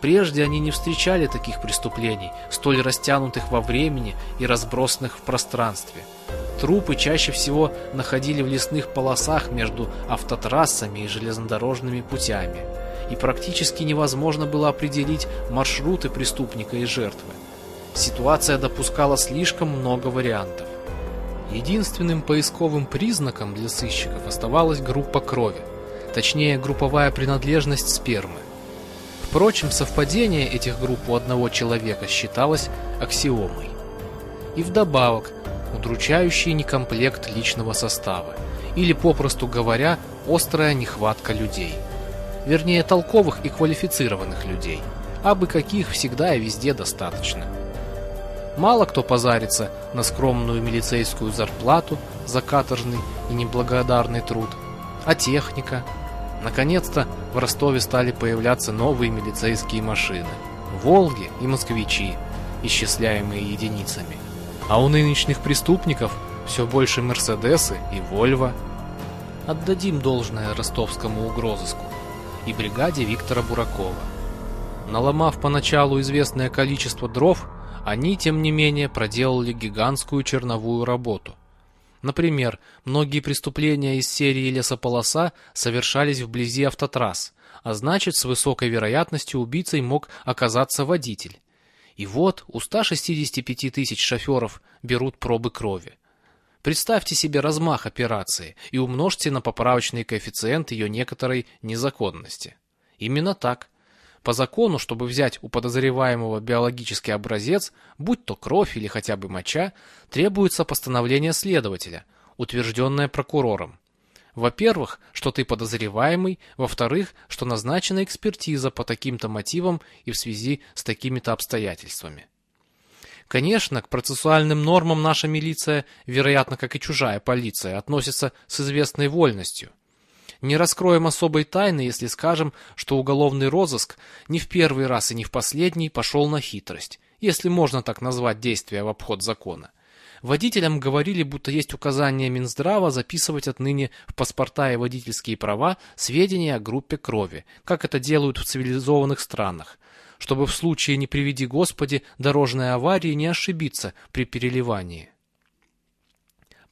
Прежде они не встречали таких преступлений, столь растянутых во времени и разбросанных в пространстве – Трупы чаще всего находили в лесных полосах между автотрассами и железнодорожными путями, и практически невозможно было определить маршруты преступника и жертвы. Ситуация допускала слишком много вариантов. Единственным поисковым признаком для сыщиков оставалась группа крови, точнее групповая принадлежность спермы. Впрочем, совпадение этих групп у одного человека считалось аксиомой. И вдобавок, удручающий некомплект личного состава, или, попросту говоря, острая нехватка людей. Вернее, толковых и квалифицированных людей. а бы каких всегда и везде достаточно. Мало кто позарится на скромную милицейскую зарплату за каторжный и неблагодарный труд. А техника? Наконец-то в Ростове стали появляться новые милицейские машины. «Волги» и «Москвичи», исчисляемые единицами. А у нынешних преступников все больше «Мерседесы» и «Вольво». Отдадим должное ростовскому угрозыску и бригаде Виктора Буракова. Наломав поначалу известное количество дров, они, тем не менее, проделали гигантскую черновую работу. Например, многие преступления из серии «Лесополоса» совершались вблизи автотрасс, а значит, с высокой вероятностью убийцей мог оказаться водитель. И вот у 165 тысяч шоферов берут пробы крови. Представьте себе размах операции и умножьте на поправочный коэффициент ее некоторой незаконности. Именно так. По закону, чтобы взять у подозреваемого биологический образец, будь то кровь или хотя бы моча, требуется постановление следователя, утвержденное прокурором. Во-первых, что ты подозреваемый, во-вторых, что назначена экспертиза по таким-то мотивам и в связи с такими-то обстоятельствами. Конечно, к процессуальным нормам наша милиция, вероятно, как и чужая полиция, относится с известной вольностью. Не раскроем особой тайны, если скажем, что уголовный розыск не в первый раз и не в последний пошел на хитрость, если можно так назвать действия в обход закона. Водителям говорили, будто есть указание Минздрава записывать отныне в паспорта и водительские права сведения о группе крови, как это делают в цивилизованных странах, чтобы в случае, не приведи Господи, дорожной аварии не ошибиться при переливании.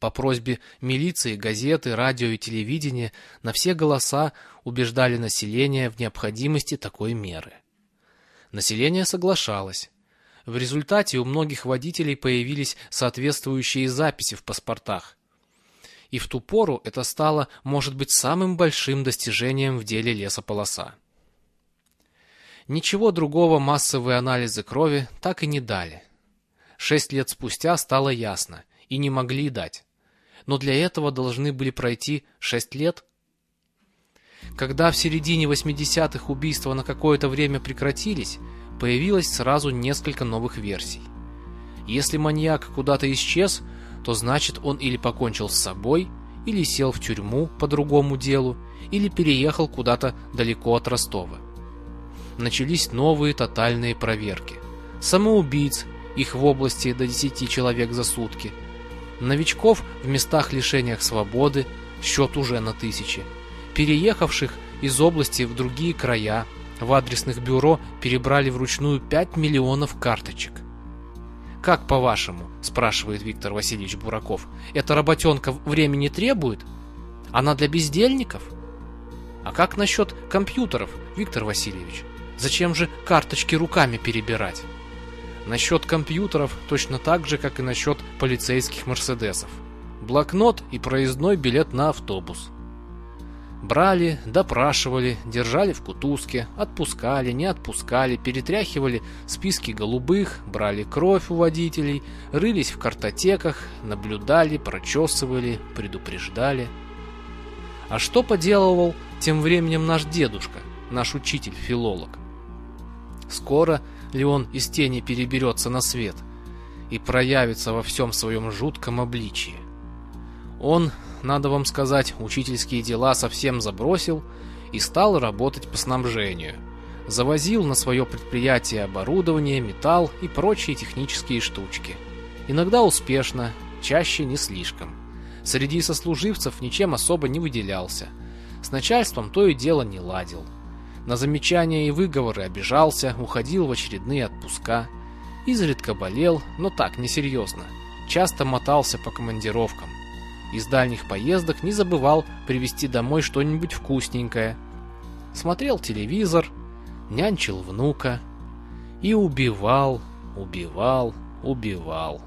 По просьбе милиции, газеты, радио и телевидения на все голоса убеждали население в необходимости такой меры. Население соглашалось. В результате у многих водителей появились соответствующие записи в паспортах. И в ту пору это стало, может быть, самым большим достижением в деле лесополоса. Ничего другого массовые анализы крови так и не дали. Шесть лет спустя стало ясно, и не могли дать но для этого должны были пройти 6 лет. Когда в середине 80-х убийства на какое-то время прекратились, появилось сразу несколько новых версий. Если маньяк куда-то исчез, то значит он или покончил с собой, или сел в тюрьму по другому делу, или переехал куда-то далеко от Ростова. Начались новые тотальные проверки. Самоубийц, их в области до 10 человек за сутки – Новичков в местах лишения свободы счет уже на тысячи. Переехавших из области в другие края в адресных бюро перебрали вручную 5 миллионов карточек. «Как по-вашему?» – спрашивает Виктор Васильевич Бураков. «Эта работенка времени требует? Она для бездельников?» «А как насчет компьютеров, Виктор Васильевич? Зачем же карточки руками перебирать?» Насчет компьютеров точно так же, как и насчет полицейских мерседесов. Блокнот и проездной билет на автобус. Брали, допрашивали, держали в кутузке, отпускали, не отпускали, перетряхивали списки голубых, брали кровь у водителей, рылись в картотеках, наблюдали, прочесывали, предупреждали. А что поделывал тем временем наш дедушка, наш учитель-филолог? Скоро ли он из тени переберется на свет и проявится во всем своем жутком обличии. Он, надо вам сказать, учительские дела совсем забросил и стал работать по снабжению. Завозил на свое предприятие оборудование, металл и прочие технические штучки. Иногда успешно, чаще не слишком. Среди сослуживцев ничем особо не выделялся. С начальством то и дело не ладил. На замечания и выговоры обижался, уходил в очередные отпуска. Изредка болел, но так, несерьезно. Часто мотался по командировкам. Из дальних поездок не забывал привезти домой что-нибудь вкусненькое. Смотрел телевизор, нянчил внука. И убивал, убивал, убивал.